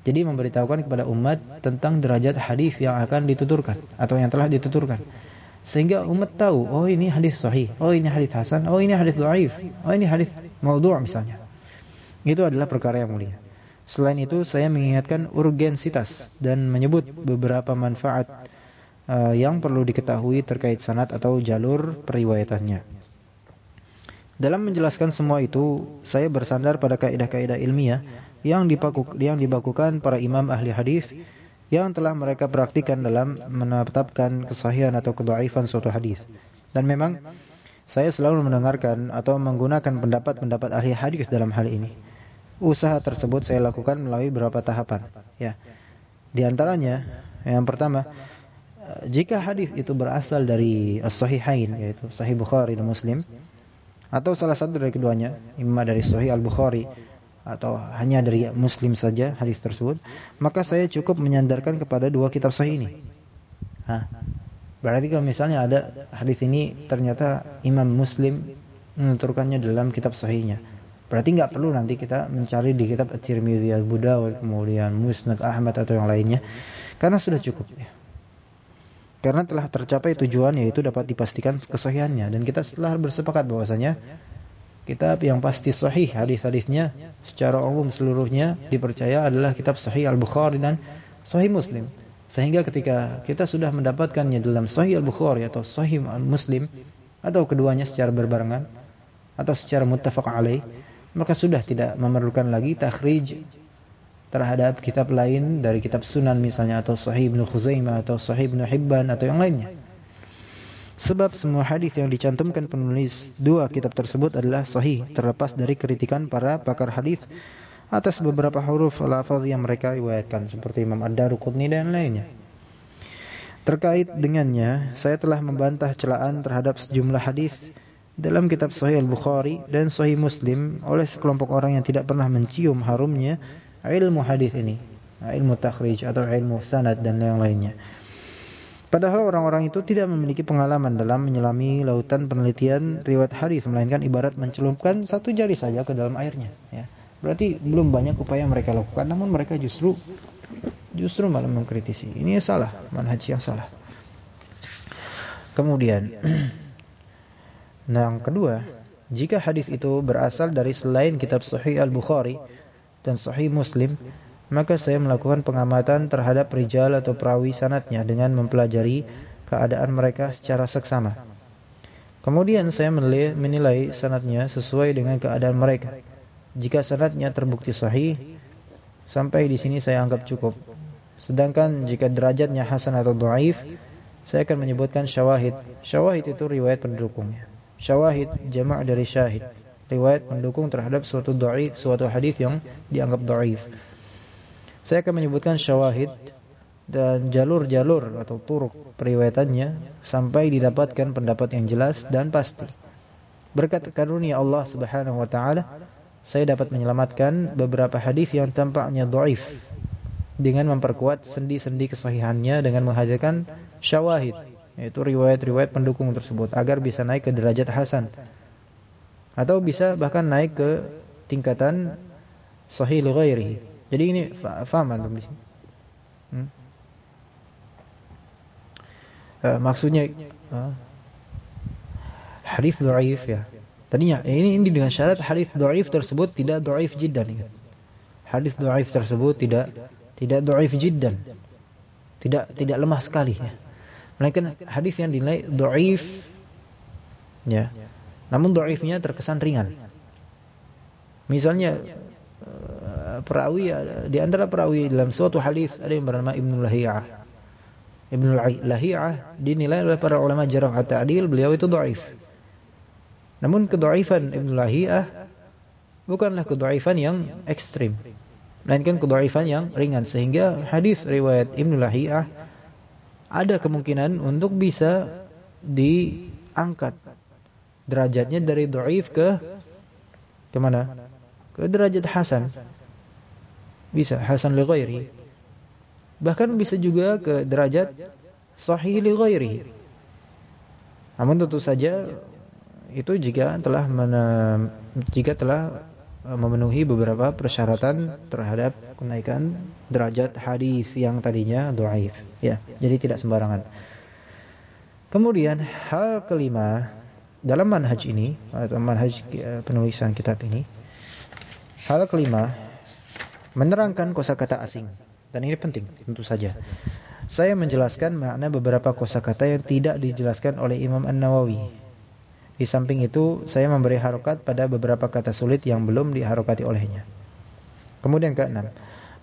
Speaker 1: Jadi memberitahukan kepada umat tentang derajat hadis yang akan dituturkan atau yang telah dituturkan. Sehingga umat tahu, oh ini hadis sahih, oh ini hadis hasan, oh ini hadis dhaif, oh ini hadis maudhu' misalnya. Itu adalah perkara yang mulia. Selain itu, saya mengingatkan urgensitas dan menyebut beberapa manfaat uh, yang perlu diketahui terkait sanad atau jalur periwayatannya. Dalam menjelaskan semua itu, saya bersandar pada kaidah-kaidah ilmiah yang, dipaku, yang dibakukan para imam ahli hadis yang telah mereka praktikkan dalam menetapkan kesahihan atau kedhaifan suatu hadis. Dan memang saya selalu mendengarkan atau menggunakan pendapat-pendapat ahli hadis dalam hal ini. Usaha tersebut saya lakukan melalui beberapa tahapan. Ya. Di antaranya, yang pertama, jika hadis itu berasal dari as-sahihain yaitu Sahih Bukhari dan Muslim atau salah satu dari keduanya, imam dari Sahih Al-Bukhari atau hanya dari Muslim saja hadis tersebut, maka saya cukup menyandarkan kepada dua kitab sahih ini. Hah. Berarti kalau misalnya ada hadis ini ternyata Imam Muslim menuturkannya dalam kitab sahihnya. Berarti nggak perlu nanti kita mencari di kitab At-Tirmidzi, Abu Dawud, kemudian Musnad Ahmad atau yang lainnya. Karena sudah cukup ya. Karena telah tercapai tujuan yaitu dapat dipastikan kesahihannya dan kita setelah bersepakat bahwasanya kitab yang pasti sahih hadis-hadisnya secara umum seluruhnya dipercaya adalah kitab Sahih Al-Bukhari dan Sahih Muslim. Sehingga ketika kita sudah mendapatkannya dalam Sahih Al-Bukhari atau Sahih Muslim atau keduanya secara berbarengan atau secara muttafaq alaih maka sudah tidak memerlukan lagi takhrij terhadap kitab lain dari kitab sunan misalnya atau sahih Ibnu Khuzaimah atau sahih Ibnu Hibban atau yang lainnya. Sebab semua hadis yang dicantumkan penulis dua kitab tersebut adalah sahih terlepas dari kritikan para pakar hadis atas beberapa huruf lafaz yang mereka riwayatkan seperti Imam Ad-Daruqutni dan lainnya. Terkait dengannya, saya telah membantah celaan terhadap sejumlah hadis dalam kitab Sahih Al-Bukhari dan Sahih Muslim oleh sekelompok orang yang tidak pernah mencium harumnya ilmu hadis ini, ilmu takhrij atau ilmu sanad dan yang lainnya. Padahal orang-orang itu tidak memiliki pengalaman dalam menyelami lautan penelitian riwayat hadis melainkan ibarat mencelupkan satu jari saja ke dalam airnya, ya. Berarti belum banyak upaya mereka lakukan namun mereka justru justru malah mengkritisi. Ini salah, manhaj yang salah. Kemudian Nah, yang kedua, jika hadis itu berasal dari selain kitab Sahih Al-Bukhari dan Sahih Muslim, maka saya melakukan pengamatan terhadap rijal atau perawi sanatnya dengan mempelajari keadaan mereka secara seksama. Kemudian saya menilai sanatnya sesuai dengan keadaan mereka. Jika sanatnya terbukti sahih, sampai di sini saya anggap cukup. Sedangkan jika derajatnya hasan atau dhaif, saya akan menyebutkan syawahid. Syawahid itu riwayat pendukungnya. Syawahid jama' dari syahid. Riwayat pendukung terhadap suatu dhaif, suatu hadis yang dianggap dhaif. Saya akan menyebutkan syawahid dan jalur-jalur atau turuk periwayatannya sampai didapatkan pendapat yang jelas dan pasti. Berkat karunia Allah Subhanahu wa taala, saya dapat menyelamatkan beberapa hadis yang tampaknya dhaif dengan memperkuat sendi-sendi kesahihannya dengan menghadirkan syawahid yaitu riwayat-riwayat pendukung tersebut agar bisa naik ke derajat hasan atau bisa bahkan naik ke tingkatan sahih ghairihi. Jadi ini faham antum di sini. Hmm? Uh, maksudnya uh, hadis dhaif ya. Tadinya ini ini dengan syarat hadis dhaif tersebut tidak dhaif jiddan ingat. Hadis dhaif tersebut tidak tidak dhaif jiddan. Tidak tidak lemah sekali ya. Melainkan hadis yang dinilai dhaif ya. Namun dhaifnya terkesan ringan. Misalnya eh, perawi di antara perawi dalam suatu hadis ada yang bernama Ibnu Lahiyah. Ibnu Lahiyah dinilai oleh para ulama jarh atau ta'dil beliau itu dhaif. Namun kedhaifan Ibnu Lahiyah bukanlah kedhaifan yang ekstrim. Melainkan kedhaifan yang ringan sehingga hadis riwayat Ibnu Lahiyah ada kemungkinan untuk bisa diangkat derajatnya dari dhaif ke ke mana? Ke derajat hasan. Bisa hasan li ghairi. Bahkan bisa juga ke derajat sahih li ghairi. Namun tentu saja itu jika telah mena, jika telah e, memenuhi beberapa persyaratan terhadap kenaikan derajat hadis yang tadinya dhaif ya jadi tidak sembarangan kemudian hal kelima dalam manhaj ini atau manhaj e, penulisan kitab ini hal kelima menerangkan kosakata asing dan ini penting tentu saja saya menjelaskan makna beberapa kosakata yang tidak dijelaskan oleh Imam An-Nawawi di samping itu, saya memberi harokat pada beberapa kata sulit yang belum diharokati olehnya. Kemudian keenam,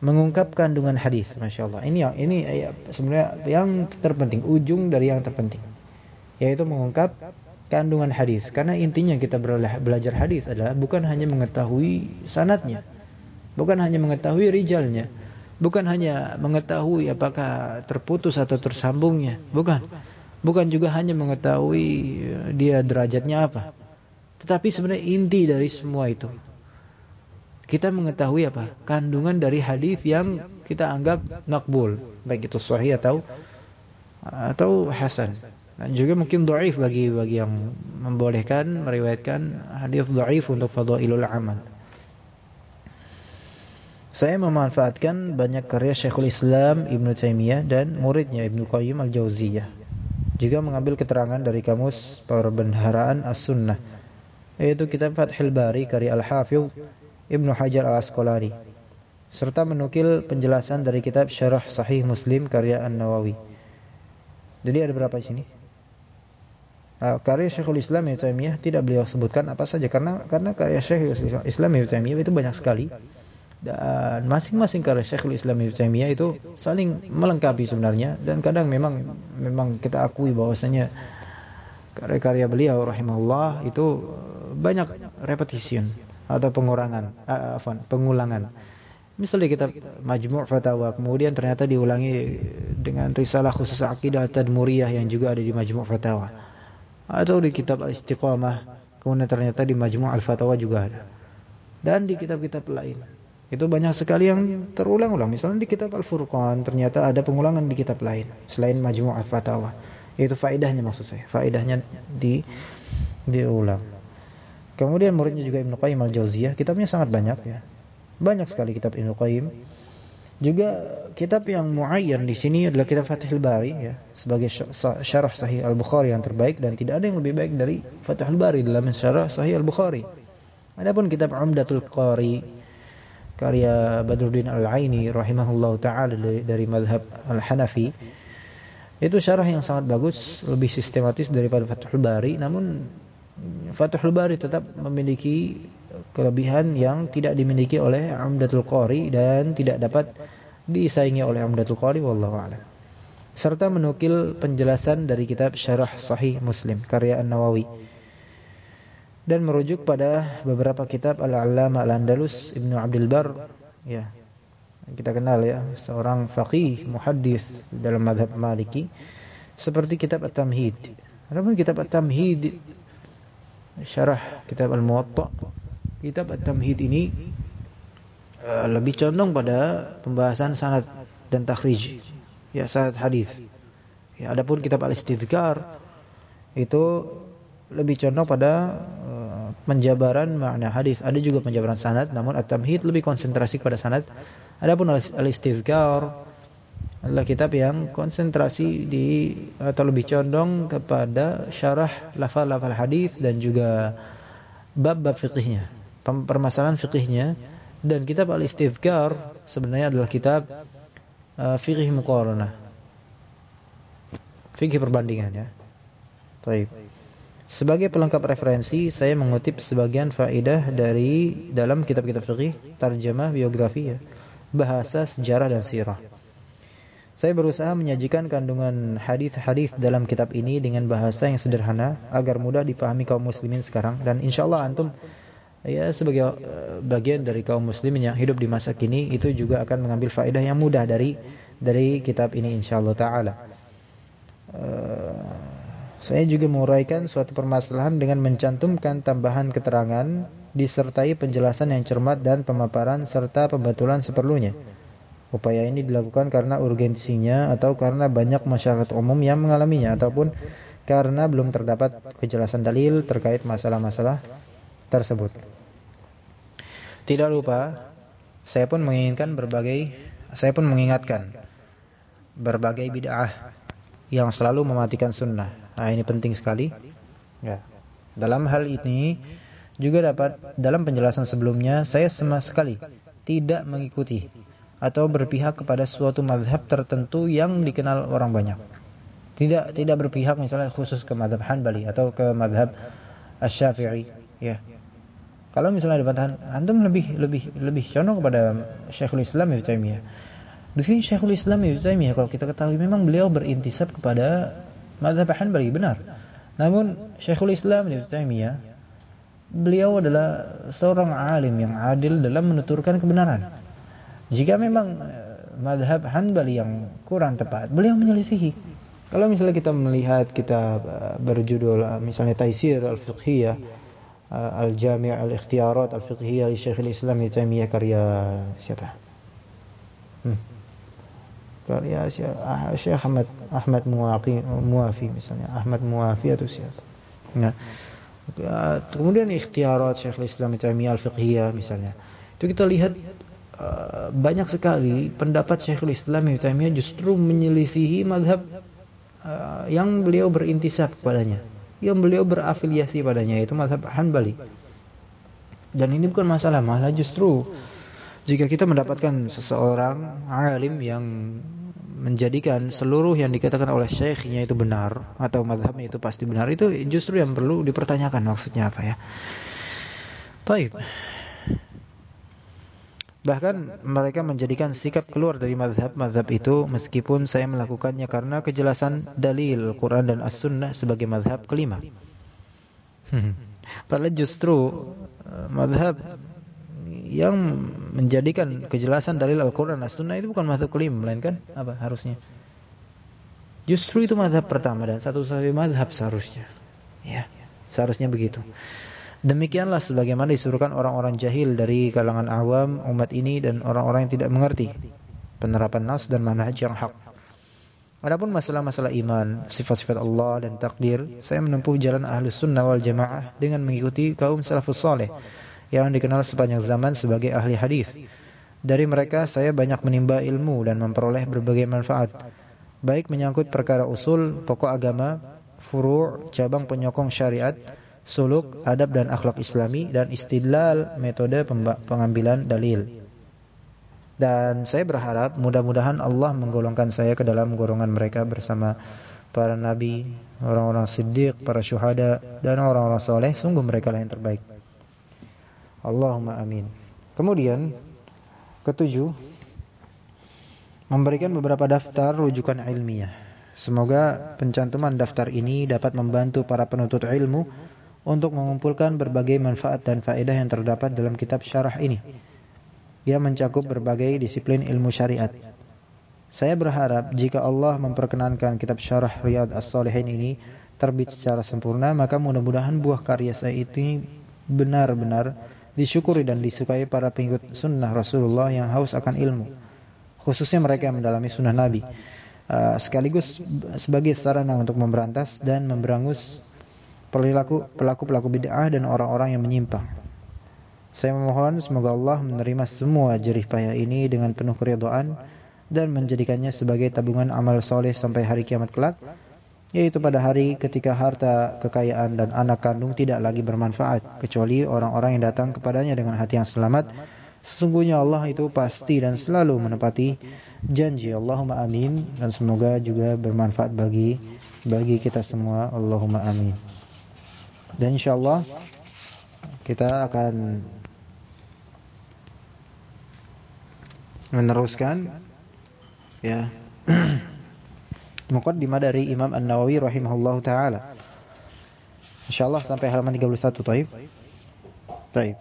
Speaker 1: mengungkap kandungan hadis. Masya Allah. Ini yang ini ya, sebenarnya yang terpenting, ujung dari yang terpenting, yaitu mengungkap kandungan hadis. Karena intinya kita belajar hadis adalah bukan hanya mengetahui sanatnya, bukan hanya mengetahui rijalnya, bukan hanya mengetahui apakah terputus atau tersambungnya, bukan Bukan juga hanya mengetahui eh, dia derajatnya apa. Tetapi sebenarnya inti dari semua itu. Kita mengetahui apa? Kandungan dari hadis yang kita anggap makbul. Baik itu sahih atau atau hasan. Dan juga mungkin dhaif bagi bagi yang membolehkan meriwayatkan hadis dhaif untuk fadailul amal. Saya memanfaatkan banyak karya Syekhul Islam Ibn Taimiyah dan muridnya Ibn Qayyim Al-Jauziyah. Juga mengambil keterangan dari kamus perbendaharaan As-Sunnah, yaitu kitab Fathul Bari karya Al-Hafidh Ibn Hajar Al-Asqalani, serta menukil penjelasan dari kitab Syarah Sahih Muslim karya An-Nawawi. Jadi ada berapa di sini? Uh, karya Syekhul Islam Ibn Taimiyah tidak beliau sebutkan apa saja karena karena karya Syekhul Islam Ibn Taimiyah itu banyak sekali dan masing-masing karya Syekhul Islam Ibnu Taimiyah itu saling melengkapi sebenarnya. Dan kadang memang memang kita akui bahwasanya karya-karya beliau rahimahullah itu banyak repetition atau pengurangan uh, pengulangan. Misalnya kita majmu' fatawa kemudian ternyata diulangi dengan risalah khusus akidah tadmuriyah yang juga ada di majmu' fatawa. Atau di kitab istiqamah kemudian ternyata di majmu' al-fatawa juga ada. Dan di kitab-kitab lain itu banyak sekali yang terulang-ulang. Misalnya di kitab Al-Furqan ternyata ada pengulangan di kitab lain selain Majmu'at Fatawa. Itu faedahnya maksud saya. Faedahnya di diulang. Kemudian muridnya juga Ibnu Qayyim Al-Jauziyah, kitabnya sangat banyak ya. Banyak sekali kitab Ibnu Qayyim. Juga kitab yang muayyan di sini adalah kitab Fathul Bari ya, sebagai syarah Sahih Al-Bukhari yang terbaik dan tidak ada yang lebih baik dari Fathul Bari dalam syarah Sahih Al-Bukhari. Adapun kitab Umdatul Qari karya Badruddin Al-Aini rahimahullah taala dari, dari madhab Al-Hanafi. Itu syarah yang sangat bagus lebih sistematis daripada Fathul Bari. Namun Fathul Bari tetap memiliki kelebihan yang tidak dimiliki oleh Umdatul Qari dan tidak dapat disaingi oleh Umdatul Qari wallahu a'lam. Serta menukil penjelasan dari kitab Syarah Sahih Muslim karya An-Nawawi dan merujuk pada beberapa kitab Al-Allama Al-Andalus Ibnu Abdul Bar. Ya. Kita kenal ya seorang faqih muhaddis dalam mazhab Maliki seperti kitab At-Tamhid. Adapun kitab At-Tamhid syarah kitab Al-Muwatta kitab At-Tamhid ini uh, lebih condong pada pembahasan sanad dan takhrij. Ya sanad hadis. Ya adapun kitab Al-Istidhkar itu lebih condong pada penjabaran makna hadis. Ada juga penjabaran sanad, namun at-tamhid lebih konsentrasi kepada sanad. Adapun al-istizkar adalah kitab yang konsentrasi di atau lebih condong kepada syarah lafal-lafal hadis dan juga bab-bab fikihnya, permasalahan fikihnya dan kitab al-istizkar sebenarnya adalah kitab uh, fikih muqaranah. Fikih perbandingan ya. Baik. Sebagai pelengkap referensi, saya mengutip sebagian faedah dari dalam kitab-kitab fikih, tarjamah, biografi, ya, bahasa, sejarah dan sirah. Saya berusaha menyajikan kandungan hadis-hadis dalam kitab ini dengan bahasa yang sederhana agar mudah dipahami kaum muslimin sekarang dan insyaallah antum ya sebagai eh, bagian dari kaum muslimin yang hidup di masa kini itu juga akan mengambil faedah yang mudah dari dari kitab ini insyaallah taala. Uh, saya juga menguraikan suatu permasalahan dengan mencantumkan tambahan keterangan disertai penjelasan yang cermat dan pemaparan serta pembetulan seperlunya. Upaya ini dilakukan karena urgensinya atau karena banyak masyarakat umum yang mengalaminya ataupun karena belum terdapat kejelasan dalil terkait masalah-masalah tersebut. Tidak lupa, saya pun menginginkan berbagai saya pun mengingatkan berbagai bid'ah yang selalu mematikan sunnah. Nah, ini penting sekali. Ya. Dalam hal ini juga dapat dalam penjelasan sebelumnya saya sama sekali tidak mengikuti atau berpihak kepada suatu madhab tertentu yang dikenal orang banyak. Tidak tidak berpihak misalnya khusus ke madhab Hanbali atau ke madhab Asy-Syafi'i, ya. Kalau misalnya dikatakan antum lebih lebih lebih condong kepada Syekhul Islam Ibnu Taimiyah. Di sini Syekhul Islam Ibnu Taimiyah kalau kita ketahui memang beliau berintisab kepada mazhab Hanbali benar. Namun Syekhul Islam Ibnu Taimiyah beliau adalah seorang alim yang adil dalam menuturkan kebenaran. Jika memang eh, mazhab Hanbali yang kurang tepat, beliau menyelisihi. Kalau misalnya kita melihat kitab eh, berjudul eh, misalnya Taisir Al-Fiqhiyah Al-Jami' Al-Ikhtiyarat Al-Fiqhiyah li Syekhul Islam Ibnu Taimiyah karya siapa? Hmm karya ah, Syekh Ahmad Ahmad Muwafi, Muwafi misalnya Ahmad Muwafi atau siapa. Nah, kemudian ikhtiarat Syekh Islam Taimiyah Al-Fiqhiyah misalnya. Itu kita lihat uh, banyak sekali pendapat Syekhul Islam Ibnu Taimiyah justru menyelisihi madhab uh, yang beliau berintisab kepadanya, yang beliau berafiliasi padanya yaitu madhab Hanbali. Dan ini bukan masalah, malah justru jika kita mendapatkan seseorang alim yang menjadikan seluruh yang dikatakan oleh syekhnya itu benar atau madhabnya itu pasti benar itu justru yang perlu dipertanyakan maksudnya apa ya. Taib. Bahkan mereka menjadikan sikap keluar dari madhab-madhab itu meskipun saya melakukannya karena kejelasan dalil Quran dan As-Sunnah sebagai madhab kelima. Padahal justru eh, madhab yang menjadikan kejelasan dalil Al-Quran dan As-Sunnah itu bukan madhab kelima, melainkan apa harusnya? Justru itu madhab pertama dan satu-satunya madhab seharusnya. Ya, seharusnya begitu. Demikianlah sebagaimana disuruhkan orang-orang jahil dari kalangan awam umat ini dan orang-orang yang tidak mengerti penerapan nas dan manhaj yang hak. Adapun masalah-masalah iman, sifat-sifat Allah dan takdir, saya menempuh jalan ahlus sunnah wal jamaah dengan mengikuti kaum salafus soleh yang dikenal sepanjang zaman sebagai ahli hadis. Dari mereka saya banyak menimba ilmu dan memperoleh berbagai manfaat, baik menyangkut perkara usul, pokok agama, furu', cabang penyokong syariat, suluk, adab dan akhlak islami dan istidlal metode pengambilan dalil. Dan saya berharap mudah-mudahan Allah menggolongkan saya ke dalam golongan mereka bersama para nabi, orang-orang siddiq, para syuhada dan orang-orang soleh. Sungguh mereka lah yang terbaik. Allahumma amin. Kemudian ketujuh memberikan beberapa daftar rujukan ilmiah. Semoga pencantuman daftar ini dapat membantu para penuntut ilmu untuk mengumpulkan berbagai manfaat dan faedah yang terdapat dalam kitab syarah ini. Ia mencakup berbagai disiplin ilmu syariat. Saya berharap jika Allah memperkenankan kitab syarah Riyad As-Salihin ini terbit secara sempurna, maka mudah-mudahan buah karya saya itu benar-benar disyukuri dan disukai para pengikut sunnah Rasulullah yang haus akan ilmu. Khususnya mereka yang mendalami sunnah Nabi. Uh, sekaligus sebagai sarana untuk memberantas dan memberangus perilaku pelaku-pelaku bid'ah dan orang-orang yang menyimpang. Saya memohon semoga Allah menerima semua jerih payah ini dengan penuh keridhaan dan menjadikannya sebagai tabungan amal soleh sampai hari kiamat kelak, yaitu pada hari ketika harta, kekayaan dan anak kandung tidak lagi bermanfaat kecuali orang-orang yang datang kepadanya dengan hati yang selamat. Sesungguhnya Allah itu pasti dan selalu menepati janji. Allahumma amin dan semoga juga bermanfaat bagi bagi kita semua. Allahumma amin. Dan insyaallah kita akan meneruskan ya muqaddimah dari Imam An-Nawawi rahimahullahu taala. Insyaallah sampai halaman 31 taib. Taib.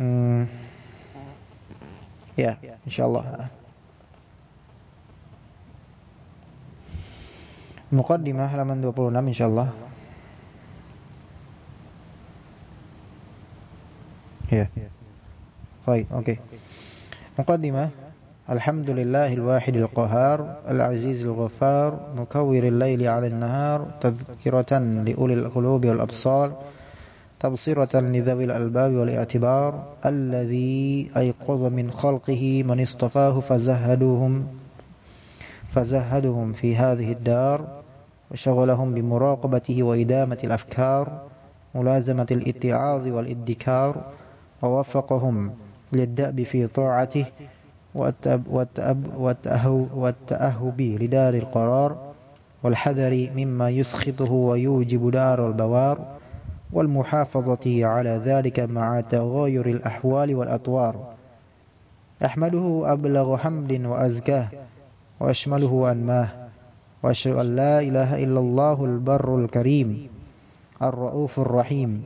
Speaker 1: Hmm. Ya, insyaallah. Muqaddimah halaman 26 insyaallah. Ya. Baik, oke. Okay. Muqaddimah الحمد لله الواحد القهار العزيز الغفار مكور الليل على النهار تذكرة لأولي القلوب والأبصار تبصرة لذوي الألباب والإعتبار الذي أيقظ من خلقه من اصطفاه فزهدوهم فزهدهم في هذه الدار وشغلهم بمراقبته وإدامة الأفكار ملازمة الاتعاظ والادكار ووفقهم للدأب في طاعته والتأهب لدار القرار والحذر مما يسخطه ويوجب دار البوار والمحافظة على ذلك مع تغاير الأحوال والأطوار. أحمده أبلغ حمد وأزكاه وأشمله أنماه وأشهد أن لا إله إلا الله البر الكريم الرؤوف الرحيم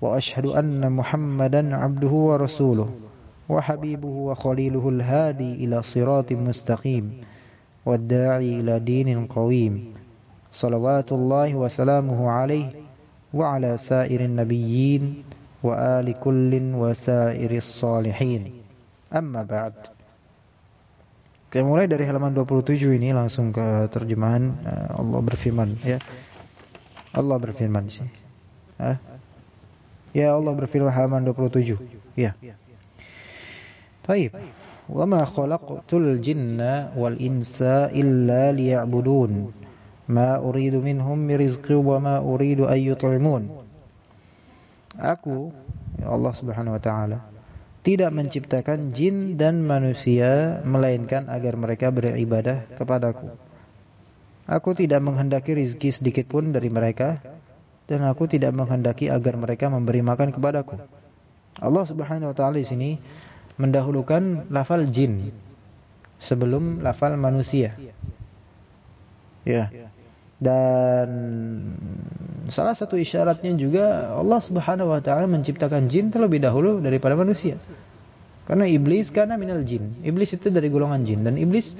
Speaker 1: وأشهد أن محمدا عبده ورسوله. وحبيبه وخليله الهادي إلى صراط مستقيم والداعي إلى دين قويم صلوات الله وسلامه عليه وعلى سائر النبيين وآل كل وسائر الصالحين أما بعد Kita mulai dari halaman 27 ini langsung ke terjemahan eh, Allah berfirman ya. Allah berfirman di. Eh? Ya Allah berfirman halaman 27. Ya. Taib. Wa ma khalaqtul jinna wal insa illa liya'budun. Ma uridu minhum min rizqi wa ma uridu. Aku ya Allah Subhanahu wa taala tidak menciptakan jin dan manusia melainkan agar mereka beribadah kepadaku. Aku tidak menghendaki rizki sedikit pun dari mereka dan aku tidak menghendaki agar mereka memberi makan kepadaku. Allah Subhanahu wa taala di sini mendahulukan lafal jin sebelum lafal manusia. Ya. Dan salah satu isyaratnya juga Allah Subhanahu wa taala menciptakan jin terlebih dahulu daripada manusia. Karena iblis karena minal jin. Iblis itu dari golongan jin dan iblis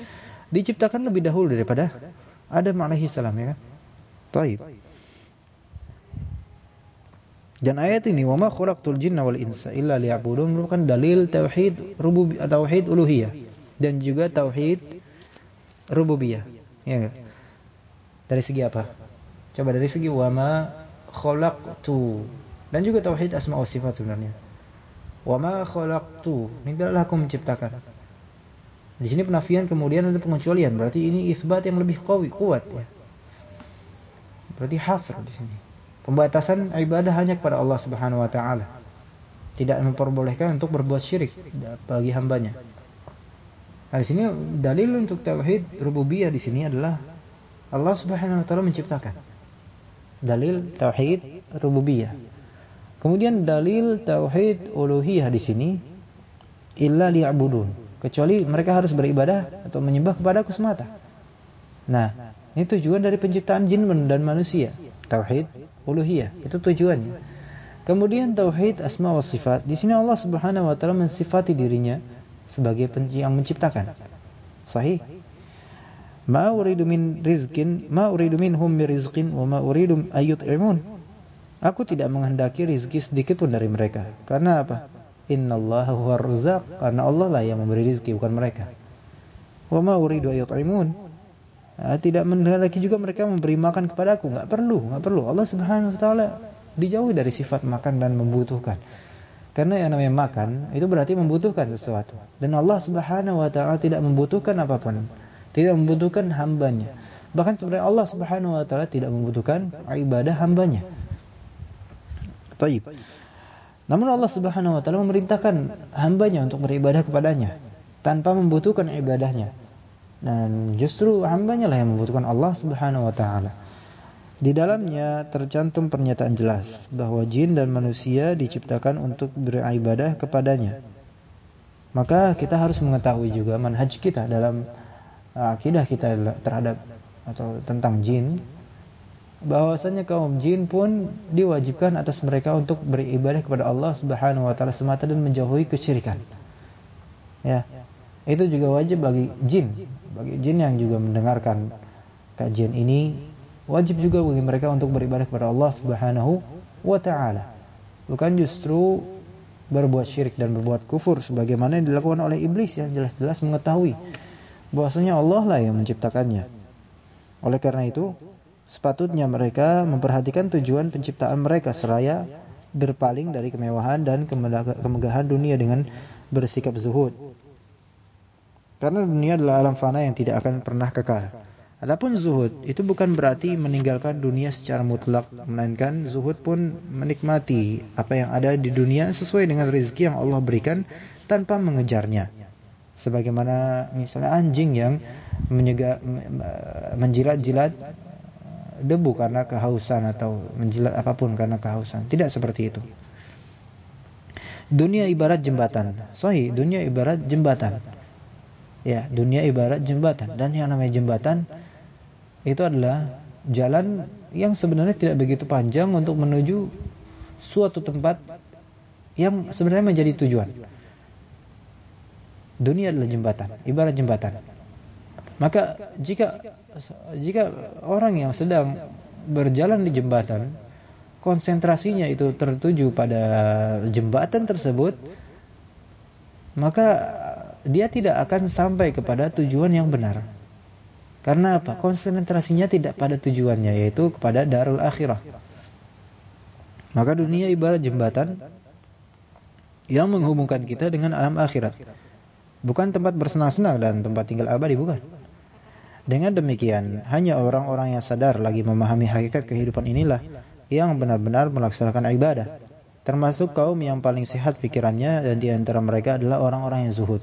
Speaker 1: diciptakan lebih dahulu daripada Adam alaihi salam ya kan. Taib. Dan ayat ini wa ma khalaqtul jinna wal insa illa liya'budun merupakan dalil tauhid rububiyah tauhid uluhiyah dan juga tauhid rububiyah. Ya enggak? Dari segi apa? Coba dari segi wa ma khalaqtu dan juga tauhid asma wa sifat sebenarnya. Wa ma khalaqtu, ini tidaklah aku menciptakan. Di sini penafian kemudian ada pengecualian, berarti ini isbat yang lebih kuat ya. Berarti hasr di sini. Pembatasan ibadah hanya kepada Allah Subhanahu wa taala. Tidak memperbolehkan untuk berbuat syirik bagi hambanya. Nah, di sini dalil untuk tauhid rububiyah di sini adalah Allah Subhanahu wa taala menciptakan. Dalil tauhid rububiyah. Kemudian dalil tauhid uluhiyah di sini illa liya'budun. Kecuali mereka harus beribadah atau menyembah kepada aku semata. Nah, ini tujuan dari penciptaan jin dan manusia. Tauhid uluhiyah. Itu tujuannya. Kemudian tauhid asma wa sifat. Di sini Allah Subhanahu wa taala mensifati dirinya sebagai yang menciptakan. Sahih? Ma uridu min rizqin, ma uridu minhum min rizqin wa ma uridu ayyut'imun. Aku tidak menghendaki rizki sedikit pun dari mereka. Karena apa? Innallaha huwa razzaq. Karena Allah lah yang memberi rizki, bukan mereka. Wa ma uridu ayyut'imun. Nah, tidak menghendaki juga mereka memberi makan kepada aku. Enggak perlu, enggak perlu. Allah Subhanahu wa taala dijauhi dari sifat makan dan membutuhkan. Karena yang namanya makan itu berarti membutuhkan sesuatu. Dan Allah Subhanahu wa taala tidak membutuhkan apa pun. Tidak membutuhkan hambanya. Bahkan sebenarnya Allah Subhanahu wa taala tidak membutuhkan ibadah hambanya. Taib. Namun Allah Subhanahu wa taala memerintahkan hambanya untuk beribadah kepadanya tanpa membutuhkan ibadahnya. Dan justru hambanya lah yang membutuhkan Allah subhanahu wa ta'ala. Di dalamnya tercantum pernyataan jelas bahwa jin dan manusia diciptakan untuk beribadah kepadanya. Maka kita harus mengetahui juga manhaj kita dalam uh, akidah kita terhadap atau tentang jin bahwasanya kaum jin pun diwajibkan atas mereka untuk beribadah kepada Allah Subhanahu wa taala semata dan menjauhi kesyirikan. Ya. Itu juga wajib bagi jin bagi jin yang juga mendengarkan kajian ini wajib juga bagi mereka untuk beribadah kepada Allah Subhanahu wa taala. Bukan justru berbuat syirik dan berbuat kufur sebagaimana yang dilakukan oleh iblis yang jelas-jelas mengetahui bahwasanya Allah lah yang menciptakannya. Oleh karena itu, sepatutnya mereka memperhatikan tujuan penciptaan mereka seraya berpaling dari kemewahan dan kemegahan dunia dengan bersikap zuhud. Karena dunia adalah alam fana yang tidak akan pernah kekal. Adapun zuhud itu bukan berarti meninggalkan dunia secara mutlak, melainkan zuhud pun menikmati apa yang ada di dunia sesuai dengan rezeki yang Allah berikan tanpa mengejarnya. Sebagaimana misalnya anjing yang menjilat-jilat debu karena kehausan atau menjilat apa pun karena kehausan. Tidak seperti itu. Dunia ibarat jembatan. Sahih, dunia ibarat jembatan. Ya, dunia ibarat jembatan dan yang namanya jembatan itu adalah jalan yang sebenarnya tidak begitu panjang untuk menuju suatu tempat yang sebenarnya menjadi tujuan. Dunia adalah jembatan, ibarat jembatan. Maka jika jika orang yang sedang berjalan di jembatan konsentrasinya itu tertuju pada jembatan tersebut maka dia tidak akan sampai kepada tujuan yang benar. Karena apa? Konsentrasinya tidak pada tujuannya yaitu kepada darul akhirah. Maka dunia ibarat jembatan yang menghubungkan kita dengan alam akhirat. Bukan tempat bersenang-senang dan tempat tinggal abadi, bukan. Dengan demikian, hanya orang-orang yang sadar lagi memahami hakikat kehidupan inilah yang benar-benar melaksanakan ibadah. Termasuk kaum yang paling sehat pikirannya dan di antara mereka adalah orang-orang yang zuhud.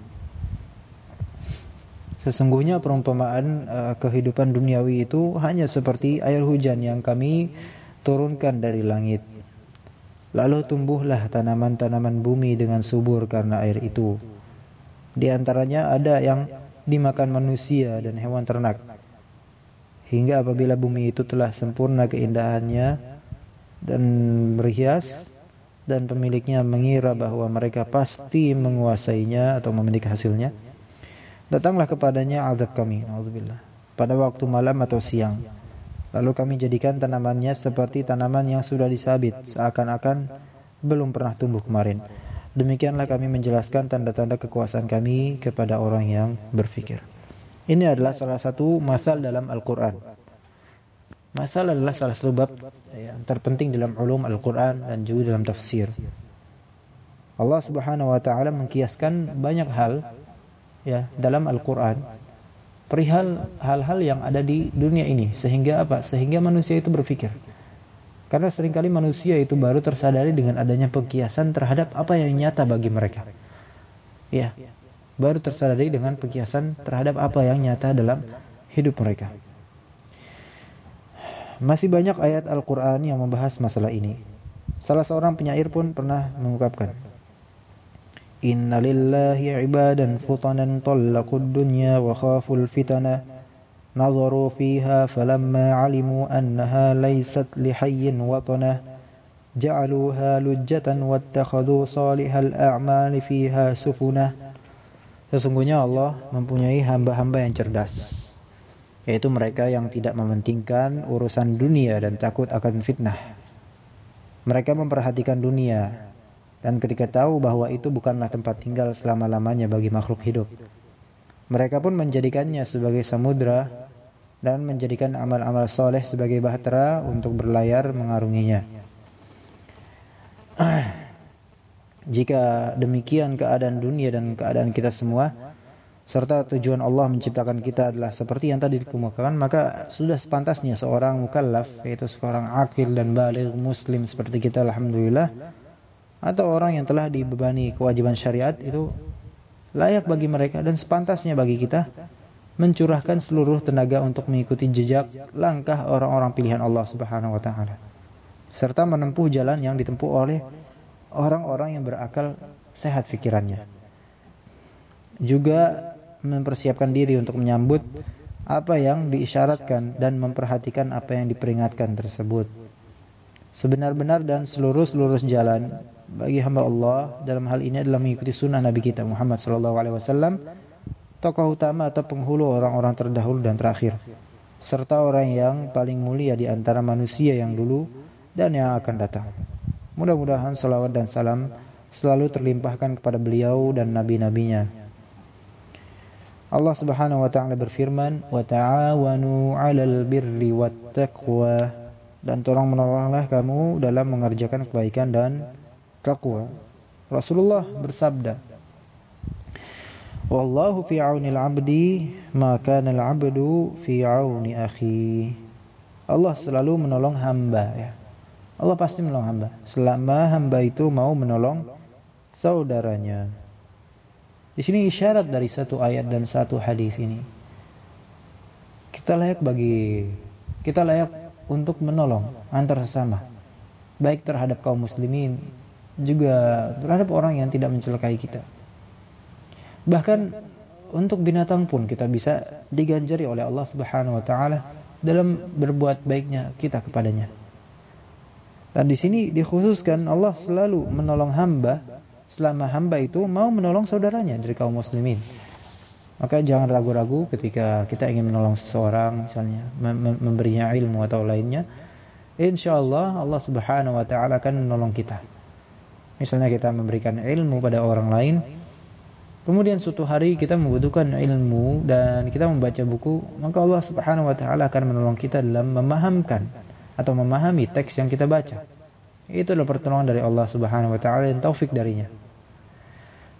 Speaker 1: Sesungguhnya perumpamaan uh, kehidupan duniawi itu hanya seperti air hujan yang kami turunkan dari langit. Lalu tumbuhlah tanaman-tanaman bumi dengan subur karena air itu. Di antaranya ada yang dimakan manusia dan hewan ternak. Hingga apabila bumi itu telah sempurna keindahannya dan berhias dan pemiliknya mengira bahwa mereka pasti menguasainya atau memiliki hasilnya, Datanglah kepadanya azab kami. Pada waktu malam atau siang. Lalu kami jadikan tanamannya seperti tanaman yang sudah disabit, seakan-akan belum pernah tumbuh kemarin. Demikianlah kami menjelaskan tanda-tanda kekuasaan kami kepada orang yang berfikir. Ini adalah salah satu masal dalam Al-Quran. Masal adalah salah satu bab yang terpenting dalam ulum Al-Quran dan juga dalam tafsir. Allah Subhanahu wa taala mengkiaskan banyak hal ya dalam Al-Qur'an perihal hal-hal yang ada di dunia ini sehingga apa? Sehingga manusia itu berpikir. Karena sering kali manusia itu baru tersadari dengan adanya pengkiasan terhadap apa yang nyata bagi mereka. Ya. Baru tersadari dengan pengkiasan terhadap apa yang nyata dalam hidup mereka. Masih banyak ayat Al-Qur'an yang membahas masalah ini. Salah seorang penyair pun pernah mengungkapkan, إن لله عبادا فطنا طلقوا الدنيا وخافوا الفتنة نظروا فيها فلما علموا أنها ليست لحي وطنه جعلوها لجة واتخذوا صالح الأعمال فيها سفنة Sesungguhnya Allah mempunyai hamba-hamba yang cerdas yaitu mereka yang tidak mementingkan urusan dunia dan takut akan fitnah. Mereka memperhatikan dunia dan ketika tahu bahwa itu bukanlah tempat tinggal selama-lamanya bagi makhluk hidup. Mereka pun menjadikannya sebagai samudra dan menjadikan amal-amal soleh sebagai bahtera untuk berlayar mengarunginya. Jika demikian keadaan dunia dan keadaan kita semua, serta tujuan Allah menciptakan kita adalah seperti yang tadi dikemukakan, maka sudah sepantasnya seorang mukallaf, yaitu seorang akil dan balik muslim seperti kita, Alhamdulillah, atau orang yang telah dibebani kewajiban syariat itu layak bagi mereka dan sepantasnya bagi kita mencurahkan seluruh tenaga untuk mengikuti jejak langkah orang-orang pilihan Allah Subhanahu wa taala serta menempuh jalan yang ditempuh oleh orang-orang yang berakal sehat pikirannya juga mempersiapkan diri untuk menyambut apa yang diisyaratkan dan memperhatikan apa yang diperingatkan tersebut sebenar-benar dan seluruh-seluruh jalan bagi hamba Allah dalam hal ini adalah mengikuti sunnah Nabi kita Muhammad sallallahu alaihi wasallam, tokoh utama atau penghulu orang-orang terdahulu dan terakhir, serta orang yang paling mulia di antara manusia yang dulu dan yang akan datang. Mudah-mudahan salawat dan salam selalu terlimpahkan kepada beliau dan nabi-nabinya. Allah Subhanahu wa taala berfirman, "Wa ta'awanu 'alal birri wat taqwa." Dan tolong menolonglah kamu dalam mengerjakan kebaikan dan takwa. Rasulullah bersabda, Wallahu fi auni al-'abdi ma kana al-'abdu fi auni akhi. Allah selalu menolong hamba ya. Allah pasti menolong hamba selama hamba itu mau menolong saudaranya. Di sini isyarat dari satu ayat dan satu hadis ini. Kita layak bagi kita layak untuk menolong antar sesama. Baik terhadap kaum muslimin juga terhadap orang yang tidak mencelakai kita. Bahkan untuk binatang pun kita bisa diganjari oleh Allah Subhanahu wa taala dalam berbuat baiknya kita kepadanya. Dan di sini dikhususkan Allah selalu menolong hamba selama hamba itu mau menolong saudaranya dari kaum muslimin. Maka jangan ragu-ragu ketika kita ingin menolong seseorang misalnya memberinya ilmu atau lainnya. Insya Allah Allah Subhanahu wa taala akan menolong kita. Misalnya kita memberikan ilmu pada orang lain, kemudian suatu hari kita membutuhkan ilmu dan kita membaca buku, maka Allah Subhanahu wa taala akan menolong kita dalam memahamkan atau memahami teks yang kita baca. Itu adalah pertolongan dari Allah Subhanahu wa taala dan taufik darinya.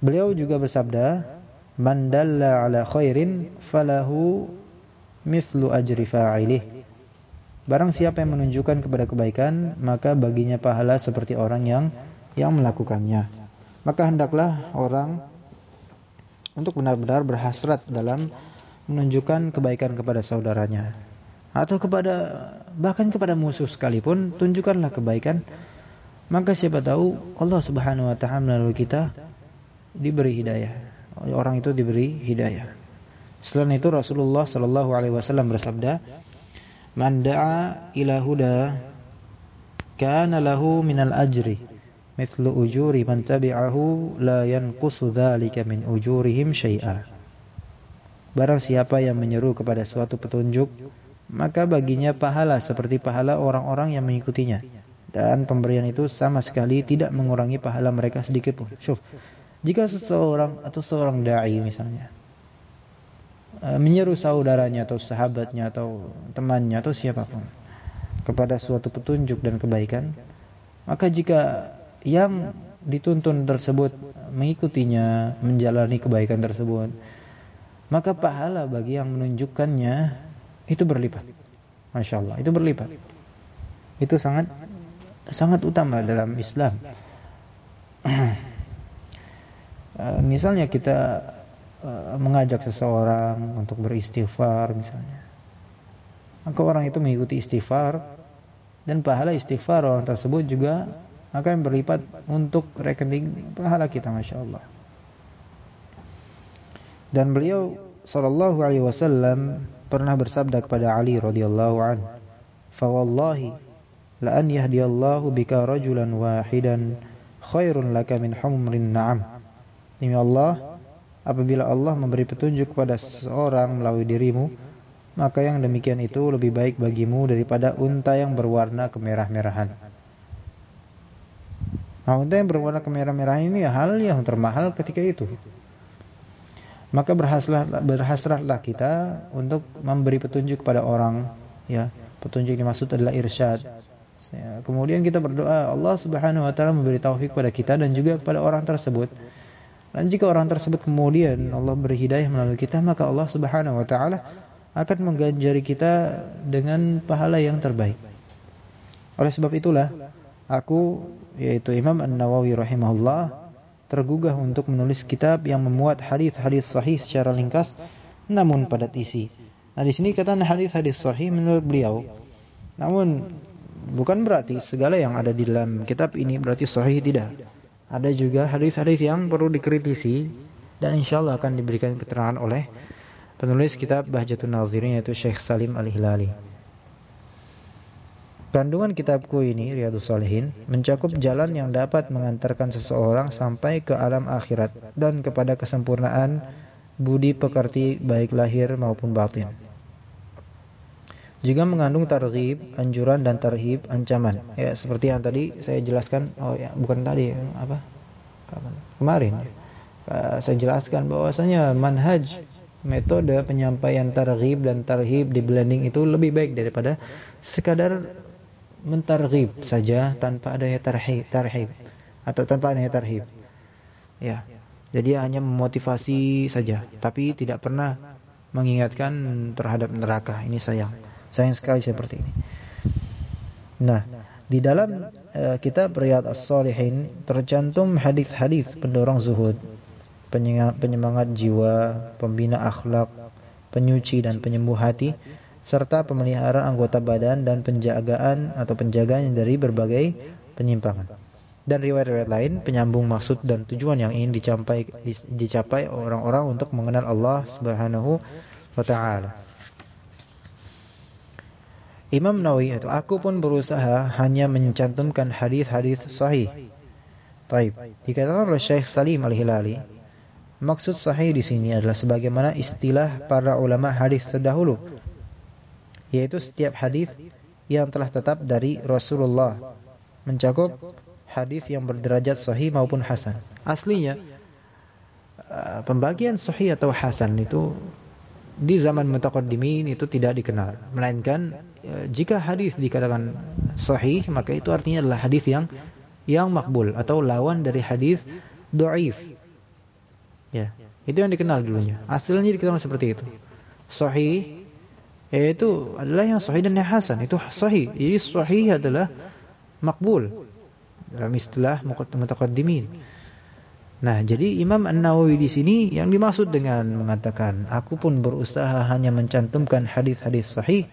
Speaker 1: Beliau juga bersabda, "Man dalla ala khairin falahu mithlu ajri fa'ilih." Barang siapa yang menunjukkan kepada kebaikan, maka baginya pahala seperti orang yang yang melakukannya. Maka hendaklah orang untuk benar-benar berhasrat dalam menunjukkan kebaikan kepada saudaranya atau kepada bahkan kepada musuh sekalipun tunjukkanlah kebaikan maka siapa tahu Allah Subhanahu wa taala melalui kita diberi hidayah. Orang itu diberi hidayah. Selain itu Rasulullah sallallahu alaihi wasallam bersabda, "Man da'a ila huda kana lahu minal ajri mithlu ujuri man tabi'ahu la yanqusu dzalika min ujurihim syai'a." Barang siapa yang menyeru kepada suatu petunjuk, maka baginya pahala seperti pahala orang-orang yang mengikutinya dan pemberian itu sama sekali tidak mengurangi pahala mereka sedikit pun. Syuf. Jika seseorang atau seorang dai misalnya eh, menyeru saudaranya atau sahabatnya atau temannya atau siapa pun kepada suatu petunjuk dan kebaikan, maka jika yang dituntun tersebut mengikutinya, menjalani kebaikan tersebut, maka pahala bagi yang menunjukkannya itu berlipat. Masya Allah, itu berlipat. Itu sangat sangat utama dalam Islam. Eh, misalnya kita eh, mengajak seseorang untuk beristighfar misalnya. Maka orang itu mengikuti istighfar dan pahala istighfar orang tersebut juga akan berlipat untuk rekening pahala kita Masya Allah. Dan beliau sallallahu alaihi wasallam pernah bersabda kepada Ali radhiyallahu an, "Fa wallahi la an yahdiyallahu bika rajulan wahidan khairun laka min humrin na'am. Demi Allah, apabila Allah memberi petunjuk kepada seseorang melalui dirimu, maka yang demikian itu lebih baik bagimu daripada unta yang berwarna kemerah-merahan. Nah, unta yang berwarna kemerah-merahan ini hal yang termahal ketika itu. Maka berhasratlah, berhasratlah kita untuk memberi petunjuk kepada orang, ya. Petunjuk dimaksud adalah irsyad, Ya, kemudian kita berdoa Allah Subhanahu wa taala memberi taufik kepada kita dan juga kepada orang tersebut. Dan jika orang tersebut kemudian Allah beri hidayah melalui kita, maka Allah Subhanahu wa taala akan mengganjari kita dengan pahala yang terbaik. Oleh sebab itulah aku yaitu Imam An-Nawawi rahimahullah tergugah untuk menulis kitab yang memuat hadis-hadis sahih secara ringkas namun padat isi. Nah, di sini kata hadis-hadis sahih menurut beliau. Namun bukan berarti segala yang ada di dalam kitab ini berarti sahih tidak. Ada juga hadis-hadis yang perlu dikritisi dan insya Allah akan diberikan keterangan oleh penulis kitab Bahjatun Nazirin yaitu Syekh Salim Al-Hilali. Kandungan kitabku ini Riyadhus Salihin mencakup jalan yang dapat mengantarkan seseorang sampai ke alam akhirat dan kepada kesempurnaan budi pekerti baik lahir maupun batin juga mengandung targhib, anjuran dan tarhib, ancaman. Ya, seperti yang tadi saya jelaskan, oh ya, bukan tadi apa? Kemarin. Uh, saya jelaskan bahwasanya manhaj metode penyampaian targhib dan tarhib di blending itu lebih baik daripada sekadar mentarghib saja tanpa adanya tarhib, tarhib atau tanpa adanya tarhib. Ya. Jadi hanya memotivasi saja, tapi tidak pernah mengingatkan terhadap neraka. Ini sayang. Sayang sekali seperti ini. Nah, di dalam uh, kitab Riyad As-Salihin tercantum hadis-hadis pendorong zuhud penyemangat jiwa, pembina akhlak, penyuci dan penyembuh hati, serta pemeliharaan anggota badan dan penjagaan atau penjagaan dari berbagai penyimpangan. Dan riwayat-riwayat lain penyambung maksud dan tujuan yang ingin dicapai dicapai orang-orang untuk mengenal Allah Subhanahu wa taala. Imam Nawawi itu aku pun berusaha hanya mencantumkan hadis-hadis sahih. Baik, dikatakan oleh Syekh Salim Al-Hilali, maksud sahih di sini adalah sebagaimana istilah para ulama hadis terdahulu, yaitu setiap hadis yang telah tetap dari Rasulullah mencakup hadis yang berderajat sahih maupun hasan. Aslinya uh, pembagian sahih atau hasan itu di zaman mutaqaddimin itu tidak dikenal. Melainkan e, jika hadis dikatakan sahih maka itu artinya adalah hadis yang yang makbul atau lawan dari hadis dhaif ya itu yang dikenal dulunya. Asalnya dikenal seperti itu. Sahih yaitu adalah yang sahih dan yang hasan. Itu sahih. Jadi sahih adalah makbul dalam istilah mutaqaddimin Nah, jadi Imam An-Nawawi di sini yang dimaksud dengan mengatakan aku pun berusaha hanya mencantumkan hadis-hadis sahih.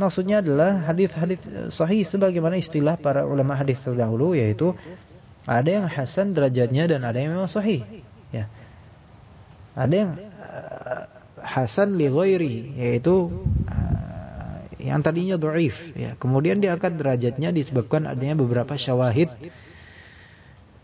Speaker 1: Maksudnya adalah hadis-hadis sahih sebagaimana istilah para ulama hadis terdahulu yaitu ada yang hasan derajatnya dan ada yang memang sahih. Ya. Ada yang uh, hasan li ghairi yaitu uh, yang tadinya dhaif ya. Kemudian diangkat derajatnya disebabkan adanya beberapa syawahid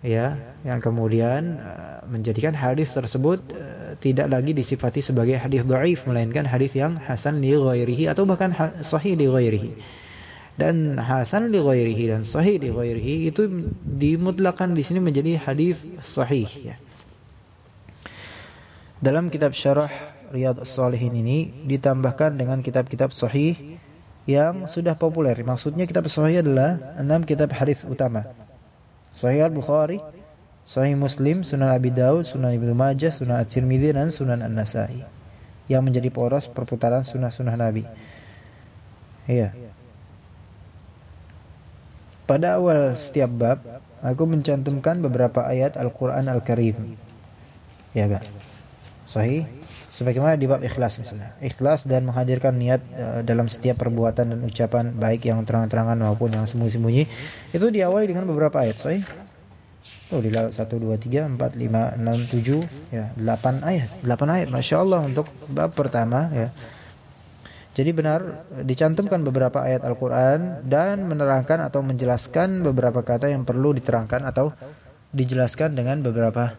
Speaker 1: ya yang kemudian uh, menjadikan hadis tersebut uh, tidak lagi disifati sebagai hadis dhaif melainkan hadis yang hasan li ghairihi atau bahkan sahih li ghairihi. Dan hasan li ghairihi dan sahih li ghairihi itu dimutlakan di sini menjadi hadis sahih ya. Dalam kitab syarah Riyadhus Shalihin ini ditambahkan dengan kitab-kitab sahih yang sudah populer. Maksudnya kitab sahih adalah enam kitab hadis utama Sahih Al-Bukhari, Sahih Muslim, Sunan Abi Daud, Sunan Ibnu Majah, Sunan At-Tirmidzi dan Sunan An-Nasa'i yang menjadi poros perputaran sunnah-sunnah Nabi. Iya. Pada awal setiap bab, aku mencantumkan beberapa ayat Al-Quran Al-Karim. Ya, Pak. Sahih. Sebagaimana di bab ikhlas misalnya. Ikhlas dan menghadirkan niat uh, dalam setiap perbuatan dan ucapan baik yang terang-terangan maupun yang sembunyi-sembunyi itu diawali dengan beberapa ayat. Sahih. Oh, di 1 2 3 4 5 6 7 ya, 8 ayat. 8 ayat Masya Allah untuk bab pertama ya. Jadi benar dicantumkan beberapa ayat Al-Qur'an dan menerangkan atau menjelaskan beberapa kata yang perlu diterangkan atau dijelaskan dengan beberapa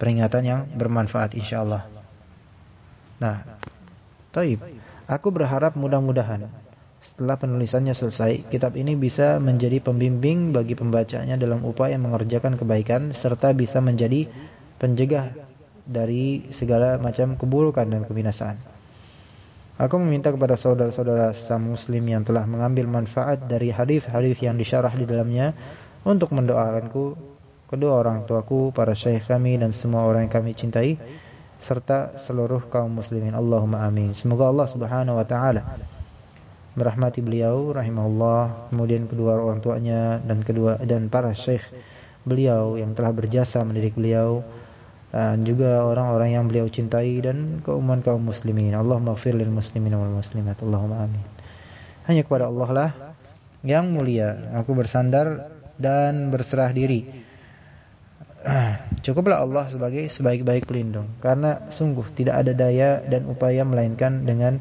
Speaker 1: peringatan yang bermanfaat insyaallah. Nah, taib. Aku berharap mudah-mudahan setelah penulisannya selesai, kitab ini bisa menjadi pembimbing bagi pembacanya dalam upaya mengerjakan kebaikan serta bisa menjadi penjegah dari segala macam keburukan dan kebinasaan. Aku meminta kepada saudara-saudara sesama muslim yang telah mengambil manfaat dari hadis-hadis yang disyarah di dalamnya untuk mendoakanku, kedua orang tuaku, para syekh kami dan semua orang yang kami cintai serta seluruh kaum muslimin. Allahumma amin. Semoga Allah Subhanahu wa taala merahmati beliau rahimahullah, kemudian kedua orang tuanya dan kedua dan para syekh beliau yang telah berjasa mendidik beliau dan juga orang-orang yang beliau cintai dan kaum kaum muslimin. Allahumma ighfir lil muslimin wal muslimat. Allahumma amin. Hanya kepada Allah lah yang mulia aku bersandar dan berserah diri Cukuplah Allah sebagai sebaik-baik pelindung karena sungguh tidak ada daya dan upaya melainkan dengan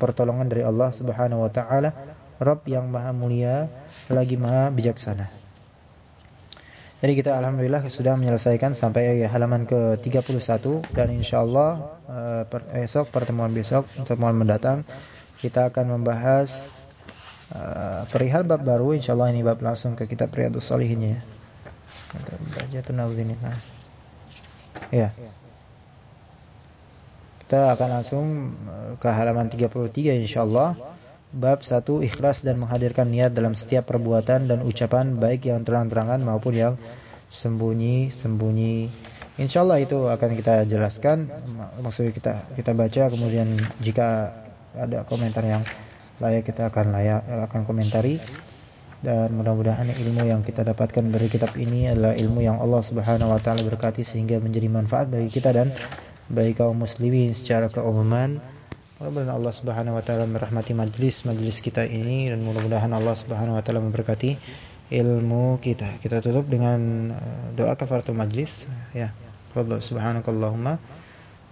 Speaker 1: pertolongan dari Allah Subhanahu wa taala, Rabb yang Maha Mulia lagi Maha Bijaksana. Jadi kita alhamdulillah sudah menyelesaikan sampai halaman ke-31 dan insyaallah uh, esok pertemuan besok pertemuan mendatang kita akan membahas uh, perihal bab baru insyaallah ini bab langsung ke kitab Riyadhus Shalihin ya. Darjatun nah. Ya. Kita akan langsung eh, ke halaman 33 insyaallah. Bab 1 ikhlas dan menghadirkan niat dalam setiap perbuatan dan ucapan baik yang terang-terangan maupun yang sembunyi-sembunyi. Insyaallah itu akan kita jelaskan maksudnya kita kita baca kemudian jika ada komentar yang layak kita akan layak akan komentari. Dan mudah-mudahan ilmu yang kita dapatkan dari kitab ini adalah ilmu yang Allah Subhanahu wa taala berkati sehingga menjadi manfaat bagi kita dan bagi kaum muslimin secara keumuman. Mudah-mudahan Allah Subhanahu wa taala merahmati majlis kita ini dan mudah-mudahan Allah Subhanahu wa taala memberkati ilmu kita. Kita tutup dengan eh, doa kafaratul majlis ya. Fadhlu subhanakallahumma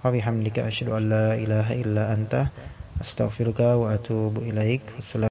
Speaker 1: wa bihamdika asyhadu an la ilaha illa anta astaghfiruka wa atubu ilaik.